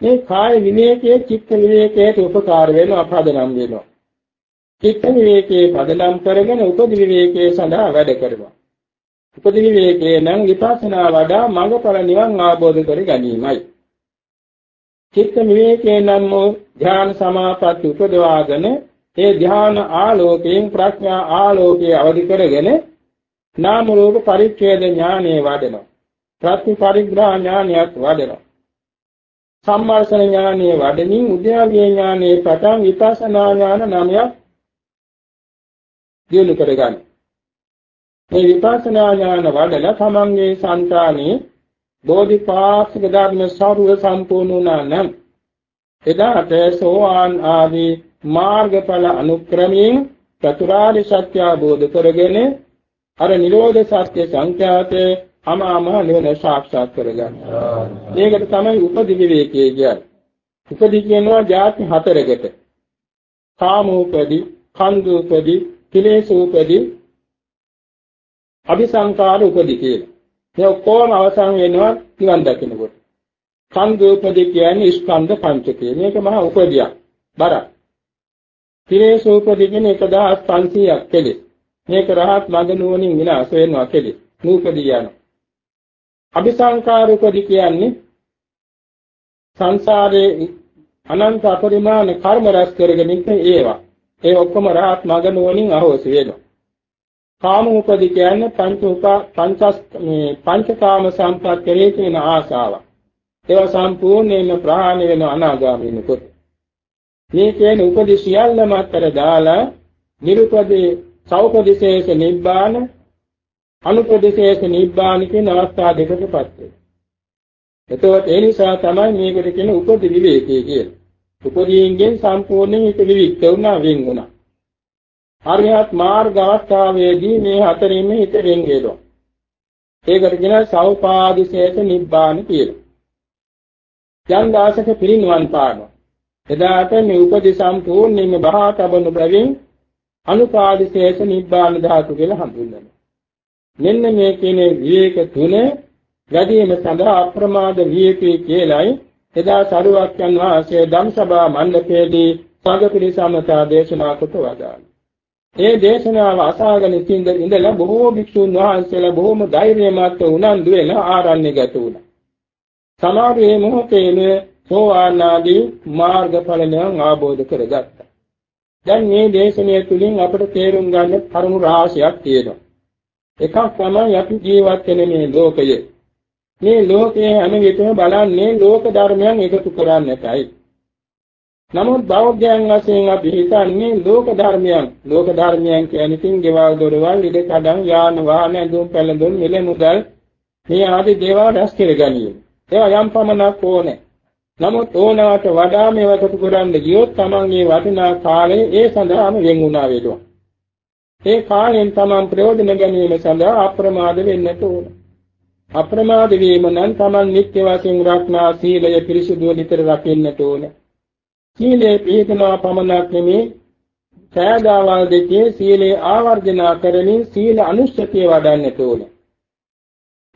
මේ කාය විවේකයේ චිත්ත විවේකයට උපකාර වෙනවා පදනම් වෙනවා. චිත්ත විවේකයේ පදනම් කරගෙන උපදි විවේකයේ සඳහා වැඩ කරනවා. උපදි විවේකයේ නම් විපස්සනා වඩා මඟඵල නිවන් ආબોධ කර ගැනීමයි. චිත්ත විවේකයේ නම් ධ්‍යාන සමාපatti උපදවාගෙන ඒ ධ්‍යාන ආලෝකයෙන් ප්‍රඥා ආලෝකයේ අවදි කරගෙන නාම රූප පරිච්ඡේද ඥානෙ වඩනවා. ප්‍රතිපරිග්‍රහ ඥානයක් වඩනවා. සම්මාසන ඥානයේ වඩමින් උද්‍යාවිය ඥානයේ පටන් විපස්සනා ඥාන නමයක් දියුණු කරගන්න. මේ විපස්සනා ඥාන වඩලා තමන්ගේ సంతානේ බෝධිපාක්ෂික ධර්ම සාරුව සම්පූර්ණ වුණා නම් එදාට සෝවාන් ආදී මාර්ගඵල අනුක්‍රමයෙන් චතුරාර්ය සත්‍ය අවබෝධ කරගෙන අර නිරෝධ සත්‍ය සංඛ්‍යාතේ අමාමහ නිවන සාක්ෂාත් කරගන්න. මේකට තමයි උපදි විවේකයේ කියන්නේ. උපදි කියනවා ಜಾති හතරකට. කාමෝපදි, කන්දෝපදි, කිලේශෝපදි, අபிසංකාර උපදි කියලා. මේ ඔක්කොම අවසන් වෙනවා නිවන් දකිනකොට. කන්දෝපදි කියන්නේ ස්කන්ධ පංචකය. මේක මහා උපදියක්. බරක්. කිලේශෝපදි කියන්නේ 1500ක් කෙලෙස්. මේක රහත් මඟ නුවණින් විනාශ වෙනවා කෙලෙස්. නූපදී යනවා. අபிසංකාරකදි කියන්නේ සංසාරයේ අනන්ත අපරිමාණ කර්ම රැස් කරගෙන ඉන්න ඒවා. ඒ ඔක්කොම රහත් මඟ නුවණින් අහෝසි වෙනවා. කාම උපදි කියන්නේ පංච උපා පංචස් මේ පංචකාම සම්පත් කෙරේ තියෙන ආශාව. ඒවා සම්පූර්ණයෙන්ම ප්‍රහාණය වෙන අනාගාමීනකොට. මේ කියන උපදි සියල්ලම අතර දාලා නිරුපදී සෞපදිශේෂ නිබ්බාන අනුපදේශේෂ නිබ්බාන කියන අවස්ථා දෙකකටපත් වෙනවා. එතකොට ඒ නිසා තමයි මේකට කියන උපදි විවේකයේ කියලා. උපදීන්ගෙන් සම්පූර්ණයෙන් හිත විවික්ත වුණා වෙන් වුණා. හරියත් මාර්ග අවස්ථාවේදී මේ හතරින්ම හිත වෙන් වෙනවා. ඒකට කියන සෞපාදිශේෂ නිබ්බාන කියලා. යම් දාසක පිරිනුවන් පානවා. එදාට මේ උපදි සම්පූර්ණයෙන්ම බහා තබන බැවින් අනුපාදිශේෂ නිබ්බාන ධාතු කියලා හඳුන්වනවා. මෙන්න මේ කියන විවේක තුන වැඩිම සඳහා අප්‍රමාද විවේකී කියලයි එදා සරුවක්යන් වහන්සේ ධම්සභා මණ්ඩපයේදී සංඝපිරිසමතා දේශනා කොට වදාළා. ඒ දේශනාව අසාගෙන ඉඳලා බොහෝ භික්ෂුන් වහන්සේලා බොහොම ධෛර්යමත් උනන්දු වෙලා ආරණ්‍යගත වුණා. සමාධියේ මොහොතේම සෝවාන් ආදී මාර්ගඵලයන් ආબોධ කරගත්තා. දැන් මේ දේශනය තුලින් අපට තේරුම් ගන්න කරුණු රාශියක් තියෙනවා. එකක් තමයි අපි ජීවත් වෙන මේ ලෝකය. මේ ලෝකයේ හැම විටම බලන්නේ ලෝක ධර්මයන් එකතු කරන්නටයි. නමුත් බෞද්ධයන් වශයෙන් අපි හිතන්නේ ලෝක ධර්මයන් ලෝක ධර්මයන් කියන්නේ තින් ගෙවල් දොරවල් ඉඩ කඩම් යාන වාහන ඇඳුම් පැළඳුම් මිල මුදල් මේ ආදී දේවල් රැස් කර ගැනීම. ඒවා යම් පමණක් ඕනේ. නමුත් ඕනවට වඩා මේවා එකතු කරන්න ගියොත් තමන්ගේ වටිනා කාලය ඒ සඳහාම වෙන් වුණා වේදවා. ඒ කාලයෙන් තමන් ප්‍රයෝජන ගැනීම සඳහා අප්‍රමාද වෙන්නට ඕන. අප්‍රමාද වීම නම් තමන් නිත්‍ය වශයෙන් රක්නා සීලය පිරිසුදුව නිතර රකින්නට ඕන. සීලේ පිළිපදනා පමණක් නෙමේ සෑදාවල් දෙකේ සීලේ ආවර්ජනා කරමින් සීල අනුශ්ඨතිය වඩන්නට ඕන.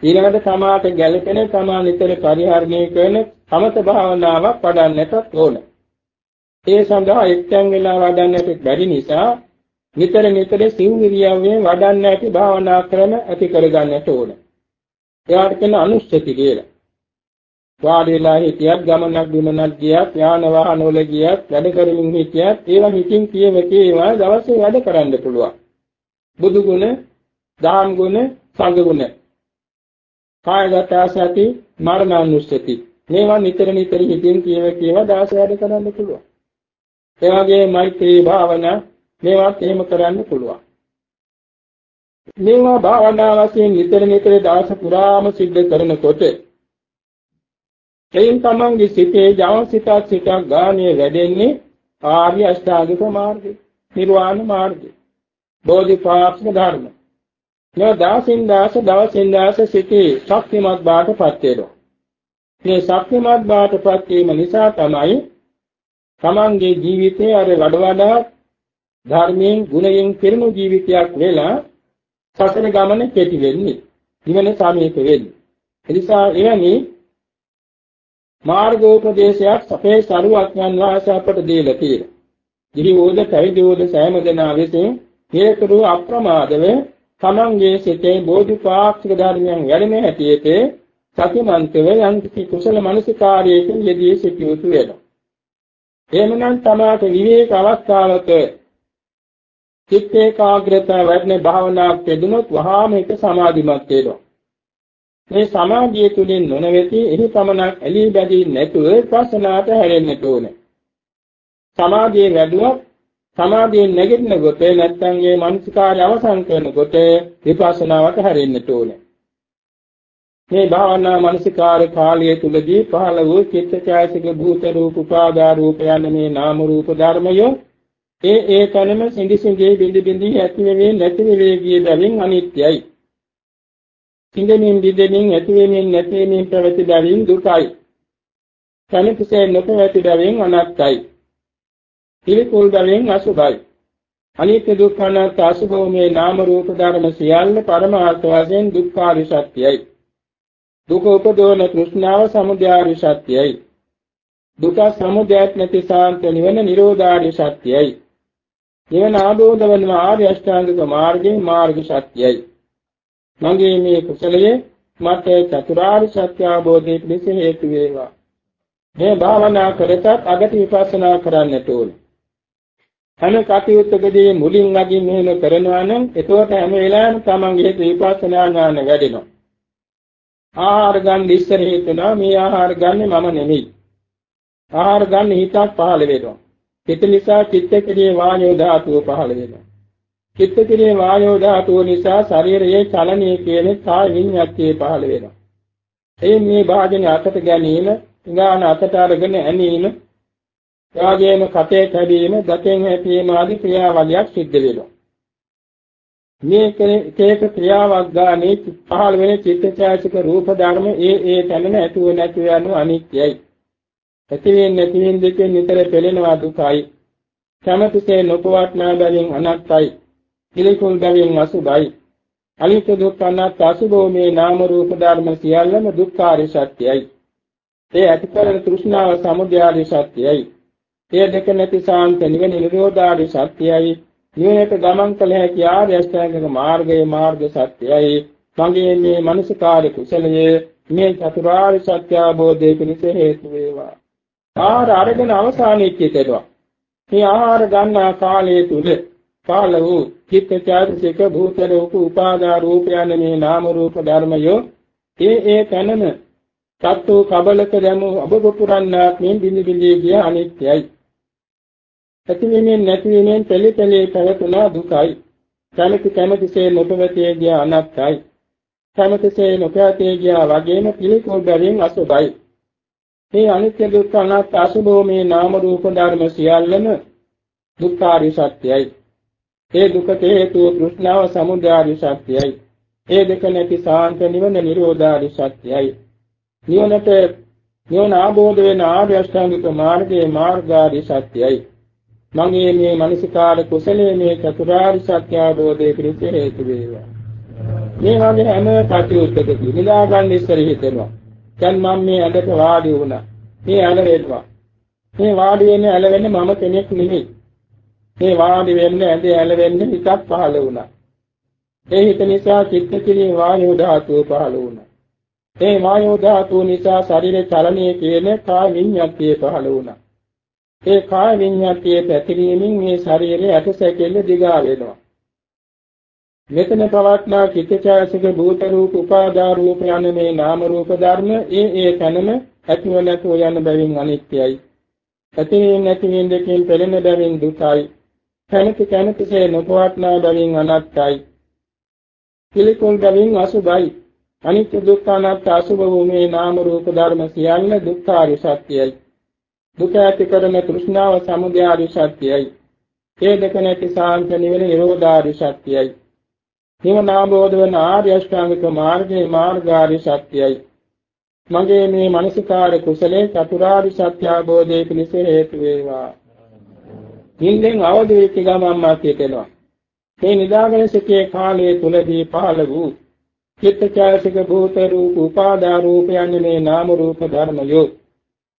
ඊළඟට තමාට ගැළපෙන තමා නිතර පරිහරණය කරන සමත භාවනාවක් වඩන්නට ඕන. ඒ සඳහා එක්තැන් වෙලා වඩන්නට බැරි නිසා නිතර නිතර සිව්විරියව්වේ වඩන්න ඇති භාවනා ක්‍රම ඇති කරගන්නට ඕන. එයාට කියන අනුස්සති කියලා. වාඩිලා හිටියත් ගමනක් බිමනක් ගියත් යාන වාහන වල ගියත් වැඩ කරමින් හිටියත් ඒවා හිතින් කියව කේවා දවසේ වැඩ කරන්න පුළුවන්. බුදු ගුණ, දාන ගුණ, සංඝ ගුණ. කායගත සති, මරණානුස්සති. මේවා නිතර නිතර හිතින් කියව කේවා දවසේ වැඩ කරන්න පුළුවන්. ඒ වගේ මෛත්‍රී භාවනා මේවත් එහෙම කරන්න පුළුවන්. මේවා භාවනා වශයෙන් නිතර නිතර දවස පුරාම සිද්ධ කරනකොට එයින් තමන්ගේ සිතේ ජව සිතක් සිතක් ගානේ වැඩෙන්නේ ආර්ය අෂ්ටාංගික මාර්ගය, නිර්වාණ මාර්ගය, බෝධිපාක්ෂික ධර්ම. මේ දාසින් දාස දවසින් දාස සිටේ ශක්තිමත් බාටපත් වෙනවා. මේ ශක්තිමත් බාටපත් වීම නිසා තමයි තමන්ගේ ජීවිතයේ අර වඩ වඩා ධර්මයෙන් ගුණයෙන් පිරුණු ජීවිතයක් වෙලා සසර ගමන කෙටි වෙන්නේ. නිවන සමීප වෙන්නේ. එනිසා එවැනි මාර්ගෝපදේශයක් අපේ සරුවඥන් වහන්සේ අපට දීලා තියෙනවා. ගිහිවෝද පැවිදිවෝද සෑම දෙනා විසින් හේතුරු අප්‍රමාදව තමන්ගේ සිතේ බෝධිපාක්ෂික ධර්මයන් වැඩෙන හැටියට සතිමන්තව යම් කුසල මනසිකාරයකින් යෙදී සිටිය යුතු වෙනවා. එහෙමනම් තමාට විවේක අවස්ථාවක චිත්ත ඒකාග්‍රතාව වැඩෙන භාවනාවක් යෙදුනොත් වහාම එක සමාධිමත් වෙනවා. මේ සමාධිය තුලින් නොනවති එහි පමණක් ඇලී බැඳී නැතුව ප්‍රශ්නාට හැරෙන්නට ඕනේ. සමාධිය වැඩුවොත් සමාධියෙන් නැගිටිනකොට නැත්නම් මේ මානසිකාර්ය අවසන් කරනකොට විපස්සනාවට හැරෙන්නට ඕනේ. මේ භාවනා මානසිකාර කාලය තුලදී පහළ වූ චිත්තචෛතසික භූත රූප උපාදා රූප යන මේ නාම රූප ධර්මයෝ ඒ ඒ තැනම සිඳි සිඳි බිඳි බිඳි ඇති වෙමින් නැති වෙමින් ගිය බැවින් අනිත්‍යයි. සිඳෙමින් බිඳෙමින් ඇති වෙමින් නැති වෙමින් පැවති බැවින් දුකයි. තනිපසේ නොපැවති බැවින් අනාත්මයි. පිළිකුල් බැවින් අසුභයි. අනිත්‍ය දුක්ඛ අනාත්ම අසුභෝ මේ නාම රූප ධර්ම සියල්ල පරමාර්ථ වශයෙන් දුක්ඛාරි සත්‍යයි. දුක උපදවන තෘෂ්ණාව සමුදයාරි සත්‍යයි. දුක සමුදයක් නැති සාන්ත නිවන නිරෝධාරි සත්‍යයි. නිවන ආબોධ වන ආර්ය අෂ්ටාංගික මාර්ගයේ මාර්ග සත්‍යයි. මගේ මේ කුසලයේ මට චතුරාර්ය සත්‍ය අවබෝධයේ පිණිස හේතු වේවා. මේ භාවනා කරතත් අගට විපස්සනා කරන්නට ඕනේ. හැම කටයුත්තකදී මුලින් අගින් මෙහෙම කරනවා නම් එතකොට හැම වෙලාවෙම තමන්ගේ විපස්සනා ඥාන වැඩෙනවා. ආහාර ගන්න ඉස්සර හිතනවා මේ ආහාර ගන්නෙ මම නෙමෙයි. ආහාර ගන්න හිතක් පහළ වෙනවා. හිත නිසා චිත්තකේ වායෝ ධාතුව පහළ වෙනවා. චිත්තකේ වායෝ ධාතුව නිසා ශරීරයේ චලනය කියන කාය විඤ්ඤාතිය පහළ වෙනවා. එයින් මේ භාජන අතට ගැනීම, ඊගාන අතට අරගෙන ඇනීම, එවාගේම කටේ කැඩීම, දතෙන් හැපීම ආදී ක්‍රියාවලියක් සිද්ධ වෙනවා. මේ කේක ක්‍රියාවක් ගානේ පහළ වෙන චිත්තචෛතසික රූප ධර්ම ඒ ඒ තැනම ඇතුව නැතුව යන අනිත්‍යයි. ඇතිවෙන් නැතිවෙන් දෙකෙන් නිතර පෙළෙනවා දුකයි. කැමැතිසේ නොපවත්නා බැවින් අනත්තයි. පිළිකුල් බැවින් අසුභයි. අනිත්‍ය දුක්ඛ අනාත්ම අසුභෝ මේ නාම රූප ධර්ම සියල්ලම දුක්ඛාරි සත්‍යයි. ඒ ඇතිකරන තෘෂ්ණාව සමුදයාරි සත්‍යයි. ඒ දෙක නැති සාන්ත නිවන නිරෝධාරි සත්‍යයි. නිවනට ගමන් කළ හැකි ආර්ය අෂ්ටාංගික මාර්ගයේ මාර්ග සත්‍යයි. මගේ මේ මනසකාර කුසලයේ මේ චතුරාර්ය සත්‍ය අවබෝධයේ පිණිස හේතු වේවා. ආහාර අරගෙන අවසානයේ කියතේනවා. මේ ආහාර ගන්නා කාලය තුල කාල වූ චිත්ත චෛතසික භූත රූප උපාදා රූප යන මේ නාම රූප ධර්මයෝ ඒ ඒ තනම සත්තු කබලක දැමු අබබ පුරන්නාක් මේ බිනි බිනි කිය අනිත්‍යයි. ඇතිවීමෙන් නැතිවීමෙන් පෙළි පෙළි පැවතුනා දුකයි. කැමැති කැමැතිසේ නොපවතේ ගිය අනත්තයි. කැමැතිසේ නොපවතේ ගිය වගේම පිළිකුල් බැවින් අසුභයි. මේ අනිත්‍ය දුක්ඛ අනාත්ම අසුභෝ මේ නාම රූප ධර්ම සියල්ලම දුක්ඛාරි සත්‍යයි. ඒ දුකට හේතුව තෘෂ්ණාව සමුදයාරි සත්‍යයි. ඒ දෙක නැති සාන්ත නිවන නිරෝධාරි සත්‍යයි. නිවනට නිවන ආબોධ වෙන ආර්ය අෂ්ටාංගික මාර්ගයේ මාර්ගාරි සත්‍යයි. මගේ මේ මනසිකාර කුසලයේ මේ චතුරාර්ය සත්‍ය අවබෝධයේ පිණිස හේතු වේවා. මේ වගේ හැම කටයුත්තකදී නිදා ගන්න ඉස්සර හිතෙනවා. දැන් මම මේ ඇඳට වාඩි වුණා. මේ ඇලවෙනවා. මේ වාඩි වෙන්නේ ඇලවෙන්නේ මම කෙනෙක් නෙමෙයි. මේ වාඩි වෙන්නේ ඇඳේ ඇලවෙන්නේ හිතක් පහළ වුණා. ඒ හිත නිසා චිත්ත කිරිය වායෝ ධාතුව පහළ වුණා. ඒ වායෝ ධාතුව නිසා ශරීර චලනයේ කියන කාය විඤ්ඤාතිය පහළ වුණා. ඒ කාය විඤ්ඤාතියේ පැතිරීමෙන් මේ ශරීරයේ ඇටසැකිල්ල දිගා වෙනවා. මෙතන පවත්නා චිත්තචෛතසික භූත රූප උපාදා රූප යන මේ නාම රූප ධර්ම ඒ ඒ තැනම ඇතිව නැතුව යන බැවින් අනිත්‍යයි. ඇතිවීම නැතිවීම දෙකෙන් පෙළෙන බැවින් දුකයි. කැමැති කැමැතිසේ නොපවත්නා බැවින් අනත්තයි. පිළිකුල් බැවින් අසුභයි. අනිත්‍ය දුක්ඛ අනාත්ම අසුභ වූ මේ නාම රූප ධර්ම සියල්ල දුක්ඛාරි සත්‍යයි. දුක ඇති කරන තෘෂ්ණාව සමුදයාරි සත්‍යයි. ඒ දෙක නැති සාන්ත නිවන නිරෝධාරි සත්‍යයි. නිවන ආબોධ වන ආර්ය අෂ්ටාංගික මාර්ගයේ මාර්ගාරි සත්‍යයි. මගේ මේ මානසිකාර කුසලේ චතුරාර්ය සත්‍ය අවබෝධයේ පිණිස හේතු වේවා. නිින්දෙන් අවදි වෙච්ච ගමන් මාතියට එනවා. මේ නිදාගෙන සිටියේ කාලයේ තුලදී පහළ වූ චිත්තචෛතසික භූත රූප උපාදා රූප යන්නේ මේ නාම රූප ධර්මයෝ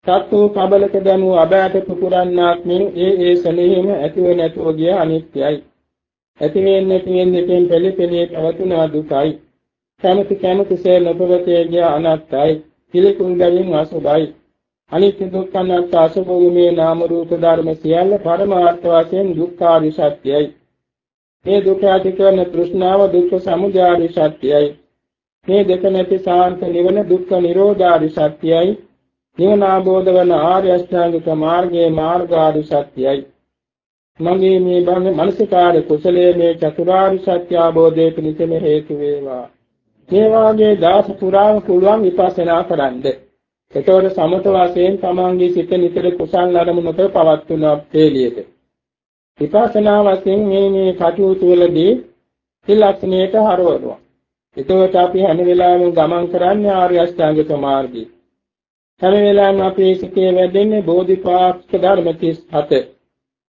සත්තු කබලක දනු අබෑට පුපුරන්නාක් මෙන් ඒ ඒ සලෙහිම ඇතිව නැතුව ගිය අනිත්‍යයි. ඇති වෙන්නේ තියෙන්නේ තෙන් පෙළපෙළේ පවතුන දුකයි. කැමති කැමතිසේ නොපවතේ ගිය අනත්තයි පිළිකුල් බැවින් අසුභයි අනිත්‍ය දුක්ඛ අනාත්ම අසුභෝමේ නාම රූප ධර්ම සියල්ල පරමාර්ථ වශයෙන් දුක්ඛාරි සත්‍යයි. මේ දුක ඇති කරන තෘෂ්ණාව දුක්ඛ සමුදයාරි සත්‍යයි. මේ දෙක නැති සාන්ත නිවන දුක්ඛ නිරෝධාරි සත්‍යයි. නිවන ආબોධ වන ආර්ය අෂ්ටාංගික මාර්ගයේ මාර්ගාරි සත්‍යයි. මගේ මේ බඳ මනසිකාර කුසලයේ මේ චතුරාර්ය සත්‍ය අවබෝධයේ පිණිසම හේතු වේවා. මේ වාගේ දාස පුරාම පුළුවන් විපස්සනා කරන්න එතකොට සමත වශයෙන් තමන්ගේ සිත නිතර කුසල් අරමුණක පවත්වන පෙළියට විපස්සනා වශයෙන් මේ මේ කටයුතු වලදී සිලක්ෂණයට හරවනවා. එතකොට අපි හැම වෙලාවෙම ගමන් කරන්නේ ආර්ය අෂ්ටාංගික මාර්ගයේ. හැම වෙලාවෙම අපේ සිතේ වැඩෙන්නේ බෝධිපාක්ෂ ධර්ම 37.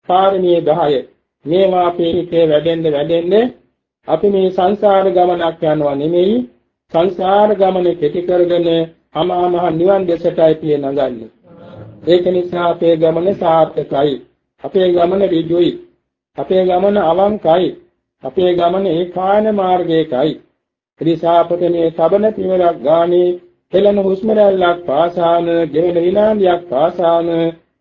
පාරමී 10. මේවා අපේ හිතේ වැඩෙන්න වැඩෙන්න අපි මේ සංසාර ගමනක් යනවා නෙමෙයි සංසාර ගමන කෙටි කරගෙන අමා මහ නිවන් දෙසටයි පිය නගන්නේ. ඒක නිසා අපේ ගමන සාර්ථකයි. අපේ ගමන ඍජුයි. අපේ ගමන අවංකයි. අපේ ගමන ඒකායන මාර්ගයකයි. එනිසා අපට මේ සබන පියවරක් ගානේ හෙළන හුස්ම රැල්ලක් පාසාන ගෙවෙන විනාඩියක් පාසාන.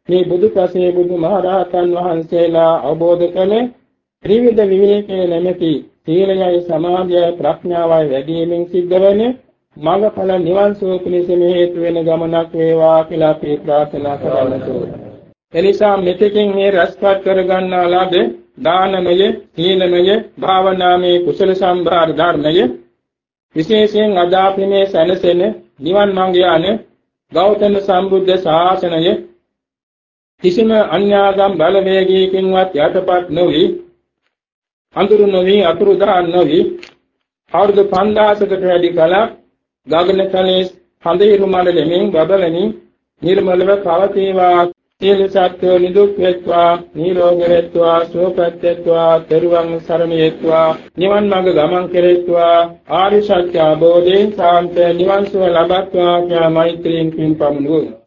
මේ බුදු ප්‍රසේ බුදු මහරහතන් වහන්සේලා අවබෝධ කළ ත්‍රිවිධ විවේකයේ නැමැති සීලයයි සමාධියයි ප්‍රඥාවයි වැඩිවීමෙන් සිද්ධ වෙන මඟඵල නිවන් සුව පිණිස හේතු වෙන ගමනක් වේවා කියලා අපි ප්‍රාර්ථනා කරන්නට එනිසා මෙතෙකින් මේ රැස්පත් කරගන්නා ලද දානමය, සීලමය, භාවනාමය කුසල සම්භාර ධර්මය විශේෂයෙන් අද අපි මේ සැනසෙන නිවන් මඟ යන ගෞතම සම්බුද්ධ ශාසනය කිසිම අන්‍යාගම් බලවේගයකින්වත් යටපත් නොවි අඳුරු නොවි අතුරුදහන් නොවි අවුරුදු 5000කට වැඩි කලක් ගගනතලයේ හඳිරු මණ්ඩලෙමින් බබලමින් නිර්මලව පවතිවා සියලු සත්වෝ නිදුක් වෙත්වා නිරෝගී වෙත්වා සුවපත් වෙත්වා තෙරුවන් සරණ යෙත්වා නිවන් මඟ ගමන් කෙරෙත්වා ආරි සත්‍ය අවබෝධයෙන් සාන්ත නිවන් සුව ලබත්වා කියා මෛත්‍රියෙන් පින් පමුණුවමු